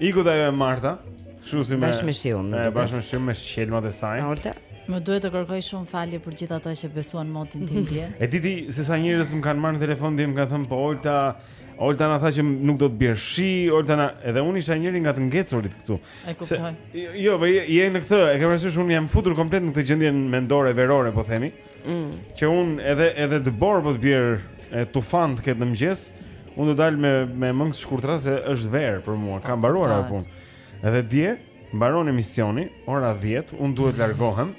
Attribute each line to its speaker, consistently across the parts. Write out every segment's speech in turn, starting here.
Speaker 1: Iku dhe ajo e martë. Kështu si me
Speaker 2: Bashkë me shiu
Speaker 1: me Bashkë me shiu me shqelmat e saj
Speaker 2: Olta
Speaker 3: Më duhet t'u kërkoj shumë falje për gjithë ata që besuan motin tim dje.
Speaker 1: E di ti se sa njerëz më kanë marrë në telefon dhe më kanë thënë po Olta, Olta na tha që nuk do të bjerë shi, Olta na, edhe unë isha njëri nga të ngecurit këtu.
Speaker 3: E kuptoj.
Speaker 1: Jo, jo, po je në këtë, e ke parasysh unë jam futur komplet në këtë gjendje mendore verore, po themi.
Speaker 2: Mm.
Speaker 1: Që un edhe edhe dëborë po të bjer e tufan të ketë në mëngjes, un do dal me me mëngë të shkurtra se është verë për mua. Ka mbaruar ajo punë. Edhe dje mbaron emisioni ora 10, un duhet të largohem.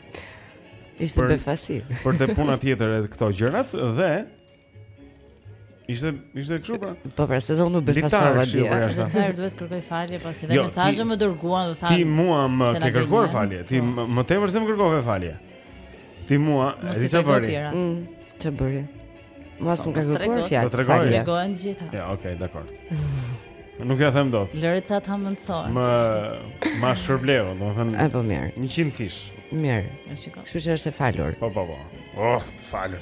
Speaker 2: Ishte befasi.
Speaker 1: Për te puna tjetër edhe këto gjërat dhe Ishte ishte kështu pra.
Speaker 2: Po pra, se dhe unë
Speaker 1: u
Speaker 2: befasova dje.
Speaker 3: Sa herë duhet kërkoj falje pasi dhe
Speaker 1: jo,
Speaker 3: mesazhe më dërguan dhe thanë.
Speaker 1: Ti mua më ke kërkuar falje. Ti
Speaker 3: po.
Speaker 1: më tepër se më kërkove falje. Ti mua, e di çfarë bëri.
Speaker 2: Mm, çfarë bëri? Mua s'u ka kërkuar
Speaker 1: falje. Po
Speaker 2: tregoje.
Speaker 3: Tregohen të gjitha.
Speaker 1: Ja, okay, dakor. Nuk ia them dot.
Speaker 3: Lëre sa ta mendoj.
Speaker 1: Më ma shpërbleu, domethënë.
Speaker 2: Ai po mirë.
Speaker 1: 100 fish.
Speaker 2: Mirë.
Speaker 3: E shikoj.
Speaker 2: Kështu që është e falur.
Speaker 1: Po po po. Oh, falur.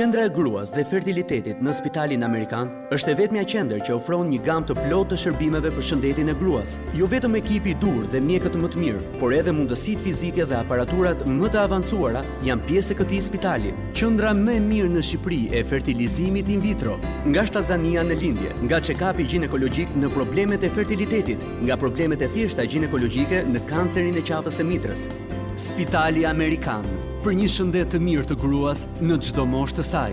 Speaker 4: Qendra e Gruas dhe Fertilitetit në Spitalin Amerikan është e vetmja qendër që ofron një gamë të plotë të shërbimeve për shëndetin e gruas. Jo vetëm ekipi i duhur dhe mjekët më të mirë, por edhe mundësitë fizike dhe aparaturat më të avancuara janë pjesë e këtij spitali. Qendra më e mirë në Shqipëri e fertilizimit in vitro, nga shtatzënia në lindje, nga check-upi gjinekologjik në problemet e fertilitetit, nga problemet e thjeshta gjinekologjike në kancerin e qafës së mitrës. Spitali Amerikan, për një shëndet të mirë të gruas në çdo moshë të saj.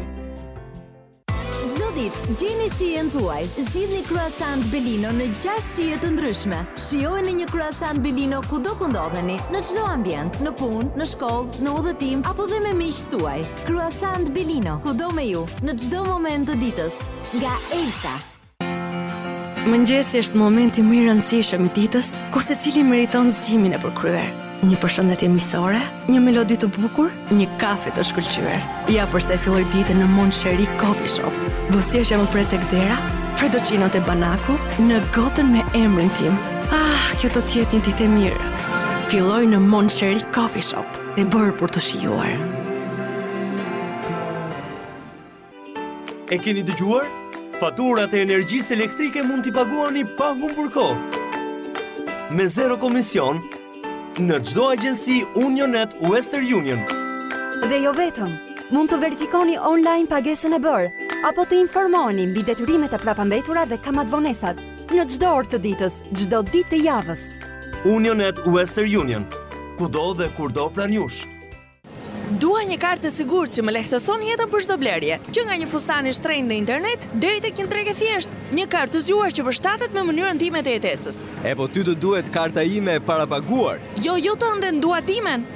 Speaker 5: Çdo ditë, gjeni shijen tuaj. Zgjidhni kruasant Belino në gjashtë shije të ndryshme. Shijoni një kruasant Belino kudo ku ndodheni, në çdo ambient, në punë, në shkollë, në udhëtim, apo dhe me miqtë tuaj. Kruasant Belino, kudo me ju, në çdo moment të ditës. Nga Elta.
Speaker 6: Mëngjesi është momenti më i rëndësishëm i ditës, kur secili meriton zgjimin e përkryer. Një përshëndetje miqësore, një melodi të bukur, një kafe të shkëlqyer. Ja përse e filloj ditën në Mon Cheri Coffee Shop. Buzëqeshja që më pret tek dera, fredoçino te banaku në gotën me emrin tim. Ah, kjo do të jetë një ditë e mirë. Filloje në Mon Cheri Coffee Shop, e bërë për t'u shijuar.
Speaker 7: E keni dëgjuar? Faturat e energjisë elektrike mund t'i paguani pa humbur kohë. Me zero komision në çdo agjenci Unionnet Western Union.
Speaker 8: Dhe jo vetëm, mund të verifikoni online pagesën e bërë apo të informoheni mbi detyrimet e prapambetura dhe kamatëvonesat në çdo orë të ditës, çdo ditë të javës.
Speaker 7: Unionnet Western Union, kudo dhe kurdo pranë jush.
Speaker 9: Dua një kartë të sigurtë që më lehtëson jetën për çdo blerje, që nga një fustan i shtrenjtë në internet deri tek një treg i thjeshtë, një kartë të zgjuar që përshtatet me mënyrën time të jetesës.
Speaker 10: E po ty të duhet karta ime e parapaguar?
Speaker 9: Jo, jo tënden, dua timen!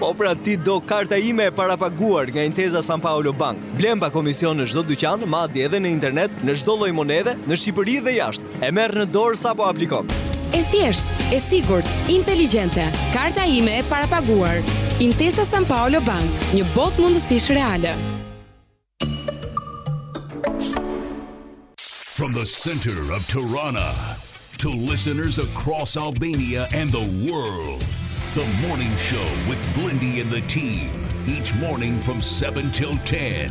Speaker 10: Po pra ti do karta ime e parapaguar nga Intesa Sanpaolo Bank. Blen pa komision në çdo dyqan, madje edhe në internet, në çdo lloj monedhe, në Shqipëri dhe jashtë. E merr në dorë sapo aplikon.
Speaker 11: E thjeshtë, e sigurt, inteligjente. Karta ime e parapaguar. Intesa San Paolo Bank, një botë mundësish reale.
Speaker 12: From the center of Tirana to listeners across Albania and the world. The morning show with Blendi and the team each morning from 7 till 10.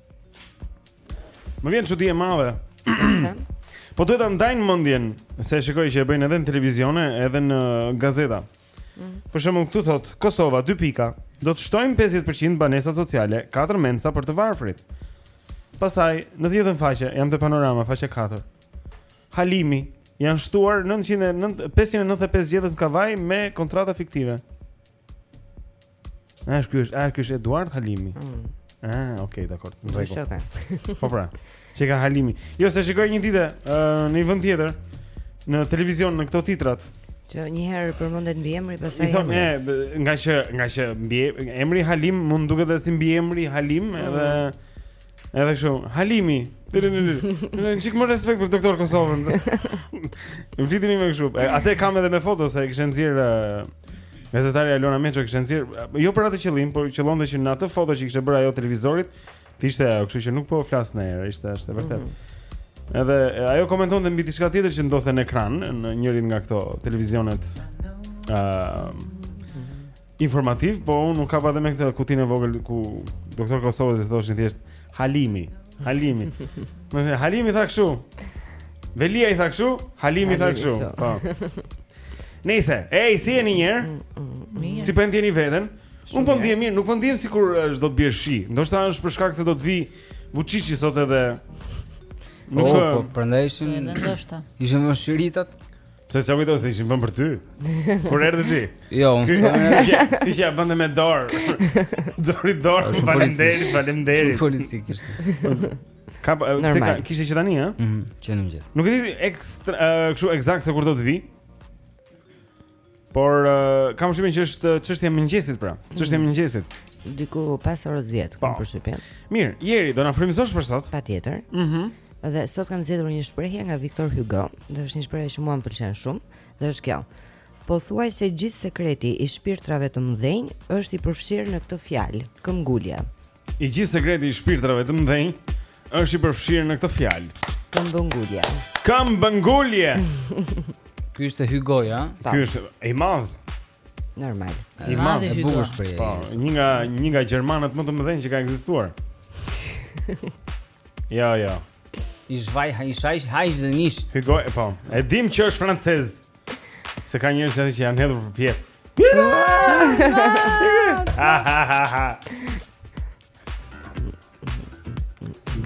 Speaker 1: Më vjen çudi e madhe. Po duhet ta ndajnë mendjen se e shikoj që e bëjnë edhe në televizione, edhe në gazeta.
Speaker 2: Mm.
Speaker 1: Për shembull këtu thot Kosova 2 pika, do të shtojmë 50% banesat sociale, 4 mensa për të varfrit. Pastaj në të njëjtën faqe, jam te Panorama faqe 4. Halimi janë shtuar 995 zgjedhës në Kavajë me kontrata fiktive. A është ky është, a ky është Eduard Halimi?
Speaker 2: Mm.
Speaker 1: Ah, okay, dakord.
Speaker 2: Do
Speaker 1: të
Speaker 2: thotë.
Speaker 1: Po pra. Ça ka Halimi. Jo se shikoj një ditë uh, në një vend tjetër në televizion në këto titrat.
Speaker 2: Që një herë përmendet mbiemri, pastaj
Speaker 1: i thonë, nga që nga që mbiemri Halim mund duket edhe si mbiemri Halim, mm. edhe Edhe kështu, Halimi. Një çik më respekt për doktor Kosovën. Më fitini më kështu. Atë kam edhe me foto se e kishte nxjerrë gazetarja Alona Meço kishte nxjerrë jo për atë qëllim, por qëllonte që në atë foto që kishte bërë ajo televizorit, të ishte ajo, kështu që nuk po flas në erë, ishte ashtu vërtet. Mhm. Edhe ajo komentonte mbi diçka tjetër që ndodhte në ekran në njërin nga këto televizionet. Ëm. Uh, informativ, po unë u kapa edhe me këtë kutinë e vogël ku doktor Kosovës i thoshin thjesht Halimi, Halimi. Domethënë Halimi tha kështu. Veliaj tha kështu, Halimi tha kështu. Po. Nëse, ej, si e ndjeni një herë?
Speaker 3: Mm, mm, mm.
Speaker 1: Si po ndjeni veten? Unë po ndihem mirë, nuk po ndihem sikur është do të bjerë shi. Ndoshta është për shkak se do të vijë Vuçiçi sot edhe.
Speaker 13: Nuk po, po prandaj ishin.
Speaker 3: Ndoshta.
Speaker 13: Ishin vështiritat.
Speaker 1: Pse ça kujtove se ishin vënë për ty? Kur erdhi ti?
Speaker 13: Jo, unë s'kam
Speaker 1: erdhur. Ti që ia bëje me dorë. Dori dorë, faleminderit, faleminderit.
Speaker 13: Shumë polici kishte.
Speaker 1: Ka po, se
Speaker 2: ka
Speaker 1: kishte që tani, ë?
Speaker 13: Mhm, që në mëngjes.
Speaker 1: Nuk e di ekstra, kështu eksakt se kur do të vijë. Por kam shumë që është çështja e mëngjesit pra. Çështja e
Speaker 2: mhm.
Speaker 1: mëngjesit.
Speaker 2: Diku pas orës 10 kam po. përshtypjen.
Speaker 1: Mirë, Jeri do na frymëzosh për sot?
Speaker 2: Patjetër.
Speaker 1: Mhm.
Speaker 2: Dhe sot kam zgjedhur një shprehje nga Victor Hugo, dhe është një shprehje që mua më pëlqen shumë, dhe është kjo. Pothuajse gjithë sekreti i shpirtrave të mëdhenj është i përfshirë në këtë fjalë, këmbëngulje.
Speaker 1: I gjithë sekreti i shpirtrave të mëdhenj është i përfshirë në këtë fjalë.
Speaker 2: Këmbëngulje.
Speaker 1: Këmbëngulje.
Speaker 13: Ky është Hugo, ja? Po.
Speaker 1: Ky është i madh.
Speaker 2: Normal.
Speaker 1: I madh e bukur shprehje. Po, një nga një nga gjermanët më të mëdhenj që ka ekzistuar. Jo, jo.
Speaker 13: I zhvaj, i shaj, haj dhe nish.
Speaker 1: Ti goj, po. E dim që është francez. Se ka njerëz që janë hedhur përpjetë.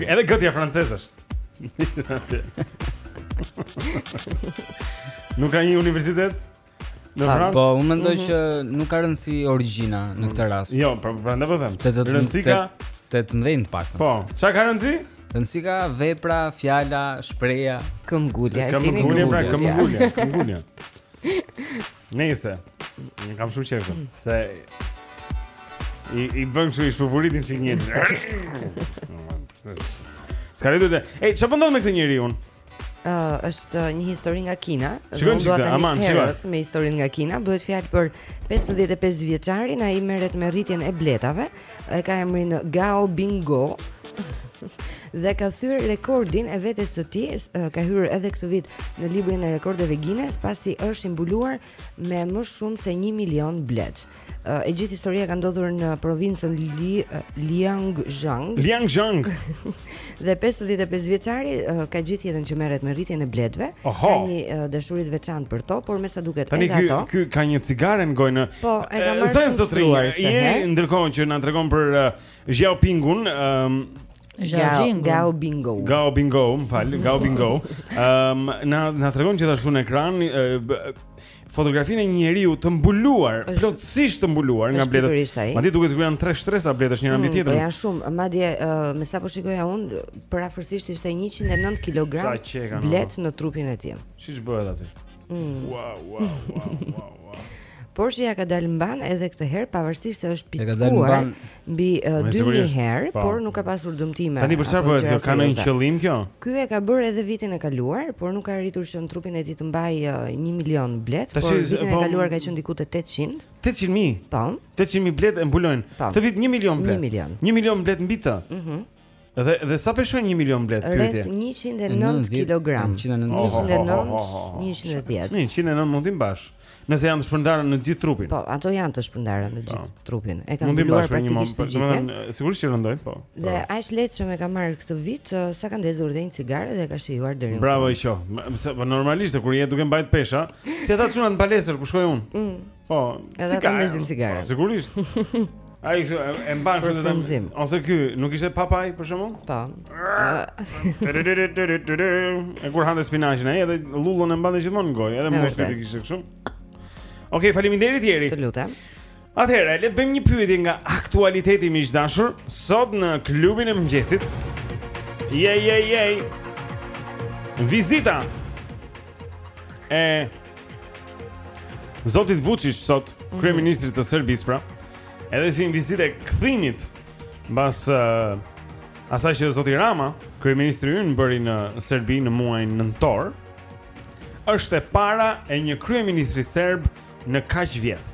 Speaker 1: Edhe Gëtja francez është Nuk ka një universitet? Në ha, Francë.
Speaker 13: Po, unë mendoj mm -hmm. që nuk ka rëndësi origjina në këtë rast.
Speaker 1: Jo, pra, prandaj po them.
Speaker 13: Te të
Speaker 1: rëndësi ka
Speaker 13: te të mëdhenjtë të paktën.
Speaker 1: Po, çfarë ka rëndësi?
Speaker 13: Rëndësi ka vepra, fjala, shprehja,
Speaker 2: këmbëngulja.
Speaker 1: Këmbëngulja pra, këmbëngulja, këmbëngulja. Nëse unë kam shumë qejf, se i i bën kështu i shpufuritin çik një. S'ka rëndë. Ej, çfarë po ndodh me këtë njeriu?
Speaker 2: Uh, është një histori nga Kina.
Speaker 1: Shikojmë
Speaker 2: çka,
Speaker 1: aman,
Speaker 2: çfarë? Me historinë nga Kina bëhet fjalë për 55 vjeçarin, ai merret me rritjen e bletave. Ai ka emrin Gao Bingo. dhe ka thyer rekordin e vetes së tij, ka hyrë edhe këtë vit në librin e rekordeve Guinness pasi është i mbuluar me më shumë se 1 milion bletë. e gjithë historia ka ndodhur në provincën Li, Liangzhang.
Speaker 1: Liangzhang.
Speaker 2: dhe 55 vjeçari ka gjithë jetën që merret me rritjen e bletëve, ka një dashuri të veçantë për to, por mesa duket edhe ato.
Speaker 1: Tani ky ka një cigare në gojë.
Speaker 2: Po, e ka marrë shumë shtruar këtë herë.
Speaker 1: Jeri ndërkohë që na tregon për Xiaopingun, ëm
Speaker 2: Gao, Gao Bingo.
Speaker 1: Gao Bingo, më fal, Gao Bingo. Ëm na na tregon gjithashtu në ekran fotografinë e një njeriu të mbuluar, plotësisht të mbuluar nga bletët. Madje duket sikur janë tre shtresa bletësh njëra mbi
Speaker 2: mm,
Speaker 1: tjetrën.
Speaker 2: Po janë shumë, madje uh, me sa po shikoja unë, përafërsisht ishte 109 kg bletë në trupin e tij.
Speaker 1: Ç'bëhet aty?
Speaker 2: Mm.
Speaker 1: Wow, wow, wow, wow.
Speaker 2: Por që ia ka dalë mbanë edhe këtë herë pavarësisht se është pickuar. mbi 2000 herë,
Speaker 1: po.
Speaker 2: por nuk ka pasur dëmtime.
Speaker 1: Tani për çfarë bëhet? Ka ndonjë qëllim kjo?
Speaker 2: Ky e ka bërë edhe vitin e kaluar, por nuk ka arritur që në trupin e tij të mbajë 1 milion
Speaker 1: bletë,
Speaker 2: por vitin e po, kaluar ka qenë diku te 800.
Speaker 1: 800 mijë.
Speaker 2: Po.
Speaker 1: 800 mijë bletë e mbulojnë.
Speaker 2: Po.
Speaker 1: Këtë vit 1 milion bletë.
Speaker 2: 1 milion.
Speaker 1: 1 milion bletë mbi të.
Speaker 2: Mhm.
Speaker 1: Dhe dhe sa peshon 1 milion
Speaker 2: bletë
Speaker 1: pyetje?
Speaker 2: Rreth 109 kg. 109, 110.
Speaker 1: 109 mund t'i mbash. Nëse janë të shpërndarë në gjithë trupin.
Speaker 2: Po, ato janë të shpërndarë në gjithë po. trupin. E kanë
Speaker 1: ndërtuar
Speaker 2: praktikisht të gjithë.
Speaker 1: Domethënë, sigurisht që rëndojnë, po.
Speaker 2: Dhe po. aq lehtësisht e ka marrë këtë vit, uh, sa ka ndezur dhe një cigare dhe ka shijuar deri në.
Speaker 1: Bravo i qoftë. Po normalisht kur je duke mbajt pesha, si ata çunat në palestër ku shkoj unë.
Speaker 2: Mm.
Speaker 1: Po,
Speaker 2: edhe ata ndezin cigare.
Speaker 1: Po, sigurisht. Ai kështu e mban kështu
Speaker 2: të
Speaker 1: Ose ky, nuk ishte papai për shembull?
Speaker 2: Po.
Speaker 1: E kur hante spinaqin ai edhe lullën e mbante gjithmonë në gojë, edhe
Speaker 2: muskujt
Speaker 1: i kishte kështu. Okej, faleminderit Jeri.
Speaker 2: Të lutem.
Speaker 1: Atëherë, le të bëjmë një pyetje nga aktualiteti miq të dashur sot në klubin e mëngjesit. Je je je. Vizita. E Zotit Vuçiç sot,
Speaker 2: mm -hmm.
Speaker 1: kryeministrit të Serbisë pra, edhe si një vizitë e kthimit mbas uh, asaj që zoti Rama, kryeministri ynë bëri në Serbi në muajin nëntor, është e para e një kryeministri serb në kaq vjet.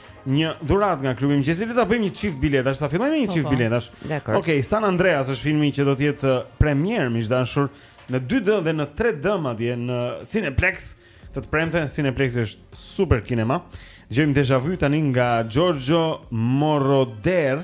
Speaker 1: Një dhuratë nga klubi i mëngjesit Ta bëjmë një çift biletash Ta fillojmë me një
Speaker 2: po,
Speaker 1: çift
Speaker 2: po.
Speaker 1: biletash
Speaker 2: Dakord
Speaker 1: Okej, okay, San Andreas është filmi që do të jetë uh, premierë Miq të dashur Në 2D dhe në 3D madje Në Cineplex Të të premte Cineplex është super kinema Dëgjojmë Deja Vu tani nga Giorgio Moroder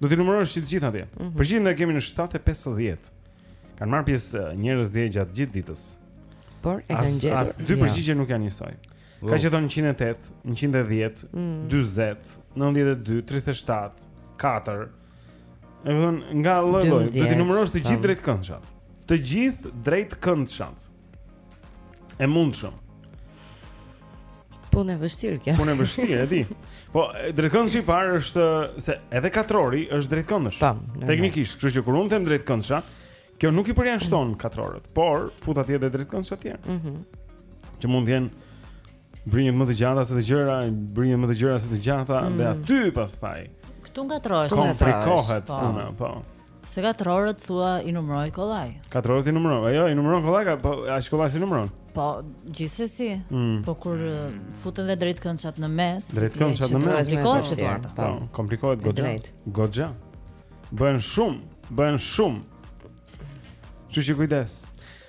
Speaker 1: Do t'i numërosh të gjithë atje.
Speaker 2: Mm
Speaker 1: -hmm. Përgjigjen do e kemi në 7:50. Kanë marrë pjesë eh, njerëz dje gjatë gjithë ditës.
Speaker 2: Po e kanë gjetur.
Speaker 1: As dy
Speaker 2: jo.
Speaker 1: përgjigje ja. nuk janë njësoj.
Speaker 13: Wow.
Speaker 1: Ka që thonë 108, 110,
Speaker 2: mm.
Speaker 1: 40, 92, 37, 4. E thonë nga lloj-lloj, do t'i numërosh të gjithë drejtkëndëshat. Të gjithë drejtkëndëshat. e mundshëm.
Speaker 2: Punë e vështirë kjo.
Speaker 1: Punë e vështirë, e di. Po drejtkëndshi i parë është se edhe katrori është drejtkëndësh.
Speaker 2: Tam. Po,
Speaker 1: Teknikisht, kështu që kur unë them drejtkëndsha, kjo nuk i përjashton mm. katrorët, por fut atje edhe drejtkëndsha të tjerë.
Speaker 2: Mhm.
Speaker 1: Mm që mund të jenë brinjët më të gjata se të gjera, brinjët më të gjera se të gjata
Speaker 3: mm.
Speaker 1: dhe aty pastaj.
Speaker 3: Këtu ngatrohesh.
Speaker 1: Komplikohet
Speaker 3: po.
Speaker 1: puna, po.
Speaker 3: Se katrorët thua i numroj kollaj.
Speaker 1: Katrorët i numron. Jo, i numron kollaj, ka, po aq kollaj s'i numron.
Speaker 3: Po, gjithsesi.
Speaker 1: Mm.
Speaker 3: Po kur futen dhe drejtkëndshat në mes.
Speaker 1: Drejtkëndshat në mes.
Speaker 3: Komplikohet situata.
Speaker 1: Po, po,
Speaker 2: komplikohet
Speaker 1: goxha. Goxha. Bëhen shumë, bëhen shumë. Ju kujdes.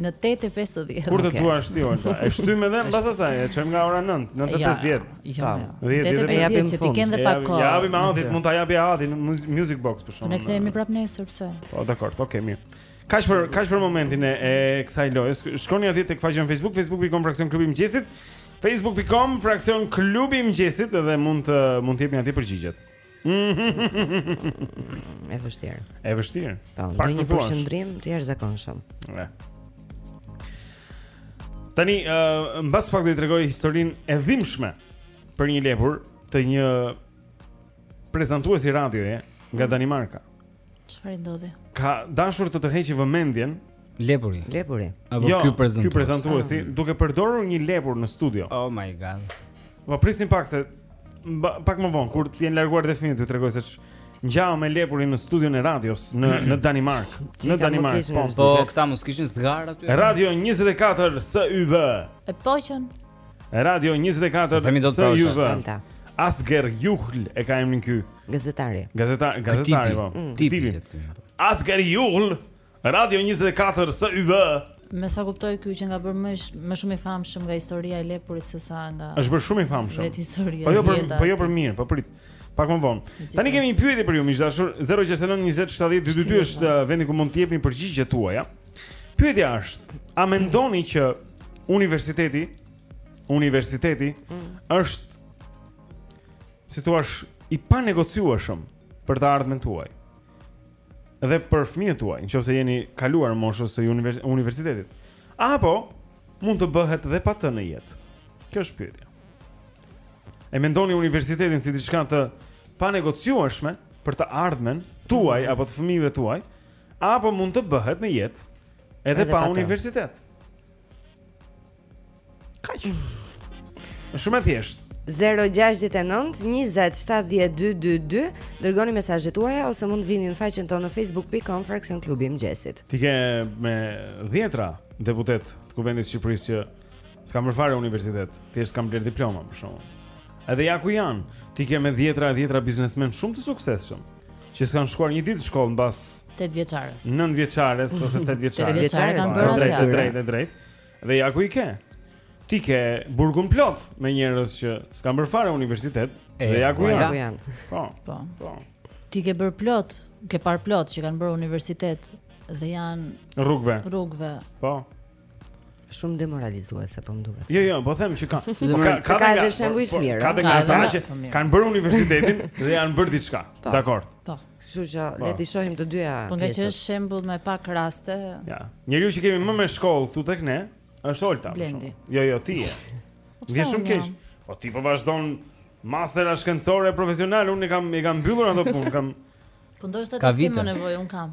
Speaker 1: Në
Speaker 3: 8:50.
Speaker 1: Kur të duash ti Olta? E shtym edhe mbas asaj, e çojmë nga ora 9, 9:50.
Speaker 3: Jo, jo. 8:50 që
Speaker 2: të
Speaker 3: kenë dhe pak kohë.
Speaker 1: Ia japim
Speaker 3: Altit,
Speaker 1: mund ta japi Alti në Music Box për shkak.
Speaker 3: Ne kthehemi prapë nesër pse?
Speaker 1: Po, dakor, ok, mirë. Kaq për kaq për momentin e, e kësaj loje. Shkoni atje tek faqja në Facebook, facebook.com fraksion klubi i mëngjesit. Facebook.com fraksion klubi i mëngjesit dhe mund të mund të jepni atje përgjigjet.
Speaker 2: E vështirë.
Speaker 1: E vështirë.
Speaker 2: Po,
Speaker 1: Pak të thua.
Speaker 2: Përqendrim të jashtëzakonshëm.
Speaker 1: Ne. Tani, ë, uh, mbas pak do t'ju tregoj historinë e dhimbshme për një lepur të një prezantuesi radioje nga Danimarka.
Speaker 3: Çfarë ndodhi?
Speaker 1: Ka dashur të tërheqë vëmendjen.
Speaker 13: Lepuri.
Speaker 2: Lepuri.
Speaker 13: Apo
Speaker 1: jo,
Speaker 13: ky prezantues.
Speaker 1: Ky prezantues ah. duke përdorur një lepur në studio.
Speaker 13: Oh my god.
Speaker 1: Po prisim pak se pak më vonë kur të jenë larguar fëmijët, ju tregoj se ç'ngjau me lepurin në studion e radios në në
Speaker 2: Danimarkë.
Speaker 1: Në
Speaker 2: Danimarkë.
Speaker 1: Po,
Speaker 13: po këta mos kishin zgarë aty.
Speaker 1: Radio 24 SYV.
Speaker 3: E poqën.
Speaker 1: Radio 24
Speaker 13: Themi do të
Speaker 2: thosh
Speaker 1: Asger Juhl e ka emrin ky.
Speaker 2: Gazetari.
Speaker 1: Gazetar, gazetari po.
Speaker 2: Mm.
Speaker 13: Tipi.
Speaker 1: Asger Juhl Radio 24 SYV.
Speaker 3: Me sa kuptoj ky qenka bërë më më shumë i famshëm nga historia e lepurit se sa nga
Speaker 1: Është bërë shumë i famshëm.
Speaker 3: Vetë historia.
Speaker 1: Po jo për po jo për mirë, po prit. Pak më vonë. Tani kemi një pyetje për ju, miq të dashur. 069 20 70 222 është vendi ku mund të jepni përgjigjet tuaja. Pyetja është, a mendoni që universiteti universiteti mm. është si thua i panegociueshëm për të ardhmen tuaj? Dhe për fëmijët tuaj, në qoftë se e keni kaluar moshën e universitetit. Apo mund të bëhet dhe pa të në jetë. Kjo është pyetja. E mendoni universitetin si diçka të panegociueshme për të ardhmen tuaj mm. apo të fëmijëve tuaj? Apo mund të bëhet në jetë edhe,
Speaker 2: edhe
Speaker 1: pa,
Speaker 2: pa
Speaker 1: universitet. Kaq. Shumë e thjeshtë.
Speaker 2: 0-6-9-20-70-2-2-2 Dërgoni mesazhet tuaja Ose mund të vini në faqen tonë në Facebook pikë com fraksion Klubi i Mëngjesit
Speaker 1: Ti ke me dhjetëra deputetë Të Kuvendit të Shqipërisë që s'kanë bërë fare universitet Thjesht kanë blerë diploma për shembull Edhe ja ku janë Ti ke me dhjetëra e dhjetëra biznesmenë Shumë të suksesshëm që s'kanë shkuar një ditë shkollë mbas
Speaker 3: 8 vjeçares.
Speaker 1: 9 vjeçares ose 8 vjeçares.
Speaker 3: 8 vjeçares kanë bërë
Speaker 1: drejt, drejt, drejt, drejt. Dhe ja ku i ke. Ti ke burgun plot me njerëz që s'kanë bërë fare universitet.
Speaker 13: E,
Speaker 1: dhe ja ku janë. Po.
Speaker 3: Po.
Speaker 1: Po.
Speaker 3: Ti ke bërë plot, ke parë plot që kanë bërë universitet dhe janë
Speaker 1: rrugëve.
Speaker 3: Rrugëve.
Speaker 1: Po.
Speaker 2: Shumë demoralizuese po më duket.
Speaker 1: Jo, jo, po them që ka. Po
Speaker 2: ka ka
Speaker 1: ka
Speaker 2: edhe shembuj të mirë.
Speaker 1: Ka
Speaker 3: edhe
Speaker 1: nga ata që kanë bërë universitetin dhe janë bërë diçka.
Speaker 2: Po.
Speaker 1: Dakord.
Speaker 3: Po.
Speaker 2: Kështu që
Speaker 1: po.
Speaker 2: le të shohim të dyja.
Speaker 3: Po nga që është shembull me pak raste.
Speaker 1: Ja. Njeriu që kemi më me shkollë këtu tek ne është Olta.
Speaker 3: Blendi.
Speaker 1: Jo, jo, ti je. Vjen shumë keq. Po ti po vazhdon mastera shkencore profesionale, unë kam i kam mbyllur ato punë, kam
Speaker 3: Po ndoshta ti s'ke më nevojë,
Speaker 1: unë kam.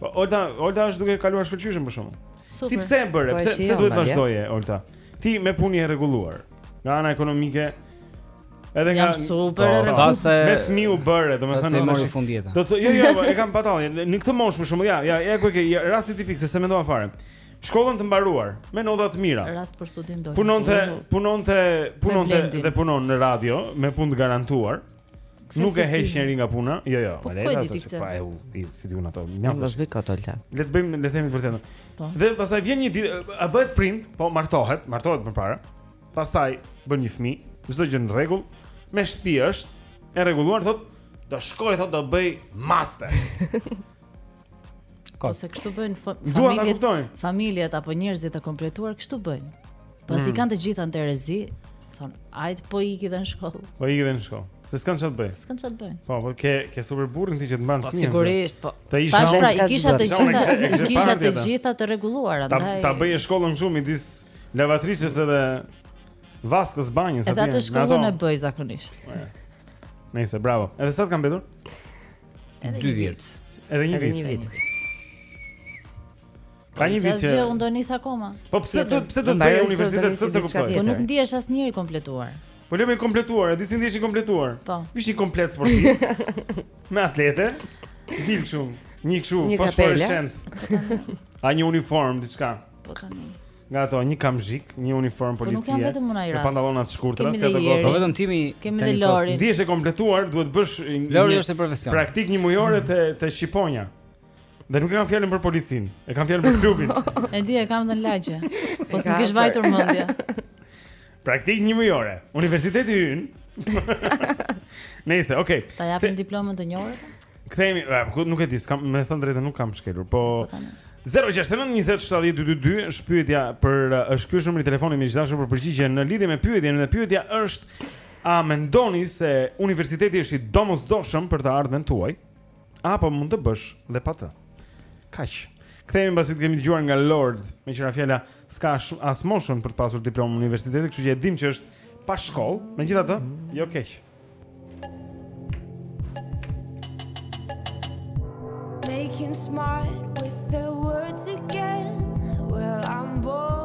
Speaker 3: Po
Speaker 1: Olta, Olta është duke kaluar shkëlqyeshëm për
Speaker 3: shembull.
Speaker 1: Ti pse e bëre?
Speaker 2: Po,
Speaker 1: pse pse duhet
Speaker 2: të
Speaker 1: vazhdoje Olta? Ti me punë e rregulluar. Nga ana ekonomike Edhe nga
Speaker 3: jam super e
Speaker 13: rrefasa po,
Speaker 1: me fëmijë
Speaker 13: u bëre,
Speaker 1: domethënë
Speaker 13: më
Speaker 1: në
Speaker 13: fund jeta.
Speaker 1: Do të jo jo, e kam patalli. Në këtë moshë për shembull, ja, ja, ja ku e ke rasti tipik se se mendova fare. Shkollën të mbaruar me nota të mira.
Speaker 3: Rast për studim do.
Speaker 1: Punonte, punonte, punonte dhe punon në radio me punë të garantuar. Nuk e heq njëri nga puna. Jo, jo,
Speaker 3: po, Maleta
Speaker 1: është
Speaker 3: se
Speaker 1: pa eu, si diun ato.
Speaker 2: Ja,
Speaker 1: do të
Speaker 2: bëj kato la.
Speaker 1: Le të bëjmë, le të themi për të.
Speaker 3: Po.
Speaker 1: Dhe pastaj vjen një ditë, a bëhet prind, po martohet, martohet më parë. Pastaj bën një fëmijë, çdo gjë në rregull, me shtëpi është e rregulluar, thotë, do shkoj thotë do bëj master. Ka.
Speaker 3: Ose kështu bëjnë familjet, familjet apo njerëzit e kompletuar kështu bëjnë. Pasi
Speaker 1: mm.
Speaker 3: kanë të gjitha në terezi, thon, hajt po iki dhe në shkollë.
Speaker 1: Po iki dhe në shkollë. Se s'kan çat bëj.
Speaker 3: S'kan çat bëj.
Speaker 1: Po, po ke ke super burrin ti që të mban
Speaker 3: po,
Speaker 1: fëmijën.
Speaker 3: Po sigurisht, po.
Speaker 1: Ta isha
Speaker 3: unë. Pra, i kisha të gjitha, i kisha të gjitha të rregulluara,
Speaker 1: ndaj.
Speaker 3: Ta
Speaker 1: ta bëje shkollën këtu midis lavatriçes edhe vaskës banjës aty.
Speaker 3: Edhe atë shkollën e bëj zakonisht.
Speaker 1: Nëse bravo. Edhe sa të kanë mbetur?
Speaker 3: Edhe 2
Speaker 13: vjet.
Speaker 1: Edhe një vit.
Speaker 2: Edhe një vit.
Speaker 1: Ka një vit
Speaker 3: që unë do nis akoma.
Speaker 1: Po pse do pse do të bëj universitet se
Speaker 2: se
Speaker 1: kuptoj.
Speaker 3: Po nuk ndihesh as njeri i kompletuar.
Speaker 1: Po lëmë i kompletuar, a di si ndihesh i kompletuar?
Speaker 3: Po.
Speaker 1: Vish një komplet sportiv. Me atlete. Dil kështu, një kështu fosforescent. A një uniform diçka?
Speaker 3: Po tani.
Speaker 1: Nga ato një kamzhik, një
Speaker 3: uniformë
Speaker 1: policie.
Speaker 3: Po nuk jam vetëm unë ai rast.
Speaker 1: Pantallona të
Speaker 3: shkurtëra,
Speaker 1: si ato gota.
Speaker 13: Po vetëm ti
Speaker 3: mi,
Speaker 13: kemi
Speaker 3: dhe Lorin.
Speaker 1: Të ndihesh e kompletuar, duhet bësh
Speaker 13: Lori është profesion.
Speaker 1: Praktikë njëmujore te te Shqiponja. Dhe nuk e kam fjalën për policin, e kam fjalën për klubin.
Speaker 3: e di, e kam dhe në lagje. Po
Speaker 2: s'më
Speaker 3: kish vajtur mendja.
Speaker 1: Praktikë njëmujore. Universiteti ynë. Nëse, okay.
Speaker 3: Ta japin diplomën të njohur.
Speaker 1: Kthehemi, nuk e di, s'kam, me thënë drejtë nuk kam shkelur, po 069 20 70 222 është pyetja për është ky numri i telefonit më të dashur për përgjigje në lidhje me pyetjen dhe pyetja është a mendoni se universiteti është i domosdoshëm për të ardhmen tuaj? Apo mund të bësh dhe pa të. Kaq. Kthehemi mbasi të kemi dëgjuar nga Lorde, meqë ra fjala, s'ka as moshën për të pasur diplomë universiteti, kështu që e dim që është pa shkollë, megjithatë, jo keq.
Speaker 14: Making smart with the words again. Well, I'm bored.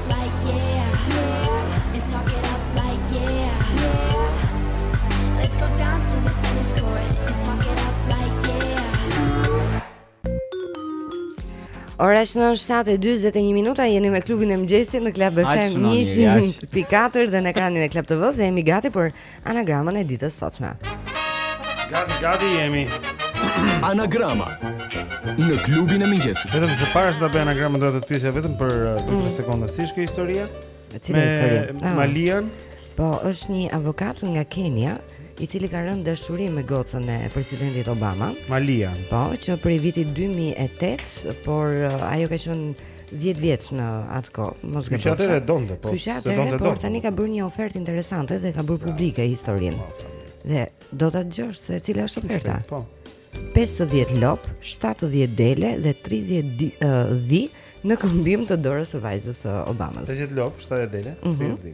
Speaker 2: Ora shënon 7:41 minuta, jeni me klubin e mëngjesit në Club
Speaker 13: FM
Speaker 2: 104 dhe në ekranin e Club TV-s dhe jemi gati për Anagramën e ditës sotme.
Speaker 1: Gati, gati jemi.
Speaker 15: Anagrama në klubin e mëngjesit.
Speaker 1: Vetëm se para se ta bëj anagramën do të të pyesja vetëm për 2-3 uh,
Speaker 2: mm.
Speaker 1: sekonda si është kjo historia?
Speaker 2: Me cilën histori? Ah.
Speaker 1: Malian.
Speaker 2: Po, është një avokat nga Kenia i cili ka rënë në dashuri me gocën e presidentit Obama.
Speaker 1: Malian.
Speaker 2: Po, që prej vitit 2008, por uh, ajo ka qenë 10 vjeç në atë kohë, mos
Speaker 1: gaboj. Qysh
Speaker 2: atëre
Speaker 1: e donte, po.
Speaker 2: Qysh
Speaker 1: atëre
Speaker 2: por tani ka bërë një ofertë interesante dhe ka bërë publike historinë. Po, dhe do ta dëgjosh se cila është oferta.
Speaker 1: Po.
Speaker 2: 50 lopë, 70 dele dhe 30 di, uh, dhi në këmbim të dorës së vajzës së Obamës.
Speaker 1: 50 lopë, 70 dele, 30
Speaker 2: mhm.
Speaker 13: dhi.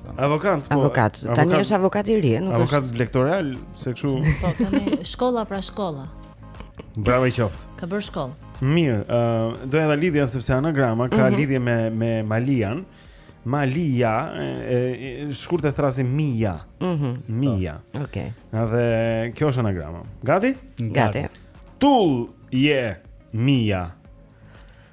Speaker 2: Avokat, po.
Speaker 1: Avokat.
Speaker 2: Tani është avokat i ri, nuk është.
Speaker 1: Avokat lektoral, se kështu.
Speaker 3: Po, tani shkolla pra shkolla.
Speaker 1: Bravo i qoftë.
Speaker 3: Ka bërë shkollë.
Speaker 1: Mirë, ë uh, doja ta lidhja sepse anagrama ka
Speaker 3: mm -hmm.
Speaker 1: lidhje me me Malian. Malia, e, e shkurt e thrasim Mia.
Speaker 2: Mhm.
Speaker 1: Mm Mia.
Speaker 2: Okej.
Speaker 1: Okay. Edhe kjo është anagrama. Gati?
Speaker 2: Gati.
Speaker 1: Tull je Mia.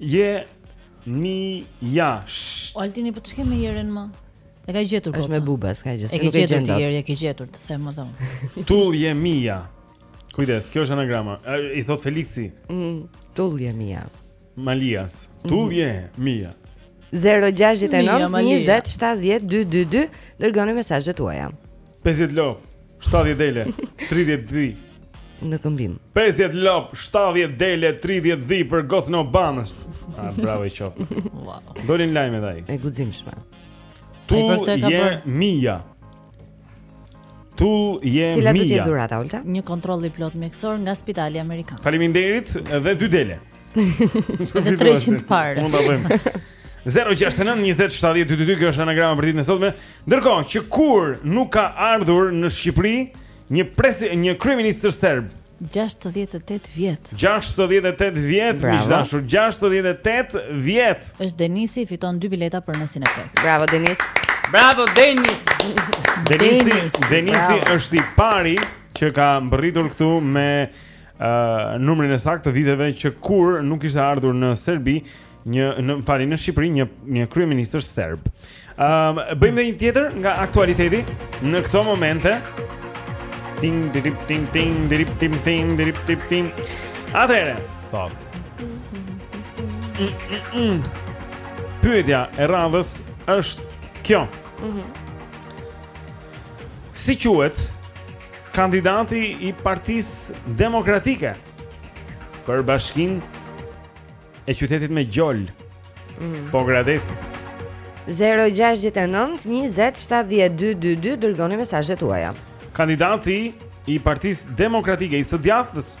Speaker 1: Je Mia.
Speaker 3: Altin po ti ç'ke me Jerin më. E ka gjetur po.
Speaker 2: Është me buba, s'ka gjë, s'e nuk e gjen dot.
Speaker 3: E ke gjetur, të them më dhon.
Speaker 1: Tull je Mia. Kujdes, kjo është anagrama. I thotë Felixi.
Speaker 2: Mm, tull je Mia.
Speaker 1: Malias. Tull je Mia.
Speaker 2: 069 20 70 222 dërgoni mesazhet tuaja.
Speaker 1: 50 lopë, 70 dele, 30 dhi.
Speaker 2: Në këmbim.
Speaker 1: 50 lopë, 70 dele, 30 dhi për gocën e Obamës. Ah, bravo i qoftë.
Speaker 3: Wow.
Speaker 1: Dolin lajme dhe
Speaker 2: E guximshme.
Speaker 3: Tull
Speaker 1: je Mia. Tull je Mia.
Speaker 2: Cila do të jetë dhurata, Olta?
Speaker 3: Një kontroll i plotë mjekësor nga Spitali Amerikan.
Speaker 1: Faleminderit dhe dy dele.
Speaker 3: Dhe 300 parë.
Speaker 1: Mund ta bëjmë. 069 20 70 222 kjo është anagrama për ditën e sotme. Ndërkohë, që kur nuk ka ardhur në Shqipëri një presi një kryeministër serb
Speaker 3: 68 vjet.
Speaker 1: 68 vjet, miq të dashur, 68 vjet.
Speaker 3: Është Denisi fiton dy bileta për nesër në Cineplexx.
Speaker 2: Bravo Denis.
Speaker 13: Bravo Denis.
Speaker 1: Denisi, Denisi është i pari që ka mbërritur këtu me numrin e saktë të viteve që kur nuk ishte ardhur në Serbi, më falni në Shqipëri një një kryeministër serb. Ëm um, bëjmë edhe një tjetër nga aktualiteti në këto momente. Ting dip ting ting dip tim ting dip tip tim. Atëre. Po. Pyetja e radhës është kjo. Mhm. Mm Si quhet kandidati i Partisë Demokratike për bashkinë e qytetit me gjol?
Speaker 2: Mm.
Speaker 1: Pogradecit.
Speaker 2: 069 20 7222 dërgoni mesazhet tuaja.
Speaker 1: Kandidati i Partisë Demokratike i së djathtës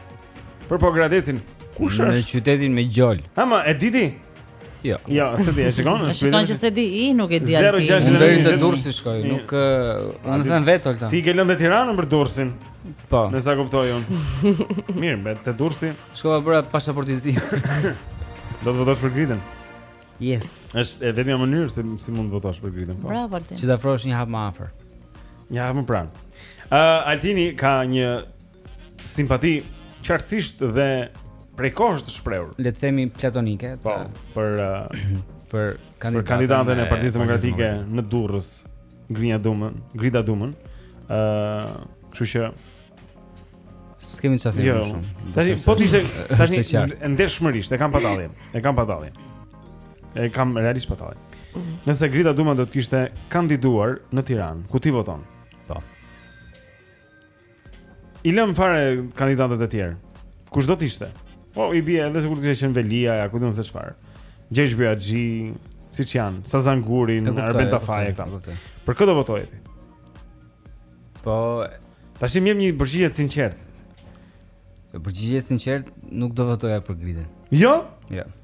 Speaker 1: për Pogradecin. Kush është?
Speaker 13: Në qytetin me gjol.
Speaker 1: Ama e diti?
Speaker 13: Jo.
Speaker 1: Jo, s'e di e shikon,
Speaker 3: e shikon që s'e di, i nuk e di
Speaker 13: atë. Deri
Speaker 1: te
Speaker 13: Durrësi shkoj, unë them vetë Olta.
Speaker 1: Ti ke lënë Tiranën për Durrësin?
Speaker 13: Po.
Speaker 1: Me sa kuptoj unë. Mirë, me te Durrësi.
Speaker 13: Shkova bëra pasaportizim.
Speaker 1: Do të votosh për Gridën?
Speaker 13: Yes.
Speaker 1: Është e vetmja mënyrë se si mund të votosh për Gridën, po.
Speaker 3: Bravo Altin.
Speaker 13: Që të afrohesh një hap më afër.
Speaker 1: Një hap më pranë. Ë, uh, Altini ka një simpati qartësisht dhe prej kohësh të shprehur.
Speaker 13: Le të themi platonike.
Speaker 1: Po, për uh,
Speaker 13: për
Speaker 1: kandidaten, kandidaten e Partisë Demokratike në Durrës, Grinja Dumën, Grida Dumën. ë uh, Kështu që
Speaker 13: s'kemi çfarë
Speaker 1: jo.
Speaker 13: themi shumë.
Speaker 1: Tash po ti
Speaker 13: je
Speaker 1: tani ndershmërisht, e kam pa tallje. E kam pa tallje. E kam realisht pa tallje. Mhm. Nëse Grida Duma do të kishte kandiduar në Tiranë, ku ti voton?
Speaker 13: Po.
Speaker 1: I lëmë fare kandidatët e tjerë. Kush do të ishte? Po i bie edhe sikur të kishte qenë Veliaj, ja ku di unë se çfarë. Gjergj Bojaxhi, siç janë, Sazan
Speaker 13: Guri,
Speaker 1: Arben Tafaj këta. Për kë do votoje ti.
Speaker 13: Po,
Speaker 1: tash më jep një përgjigje të sinqertë.
Speaker 13: Një përgjigje të sinqertë nuk do votoja për Gridën.
Speaker 1: Jo?
Speaker 13: Jo.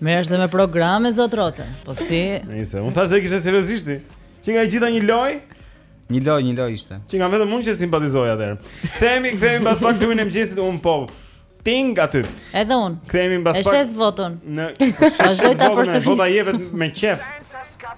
Speaker 3: Merresh dhe me programe zotrote. Po si?
Speaker 1: Nëse unë thashë se e kishe seriozisht ti. Qenka e gjitha një lojë?
Speaker 13: Një lojë, një lojë ishte.
Speaker 1: Qenkam vetëm unë që simpatizoj atëherë. Kthehemi, kthehemi pas pak Klubin e mëngjesit unë po. Ting aty.
Speaker 3: Edhe unë.
Speaker 1: Kthehemi mbas pak.
Speaker 3: E shes votën.
Speaker 1: Në.
Speaker 3: Vazhdoj ta përsëris.
Speaker 1: Vota jepet me qejf.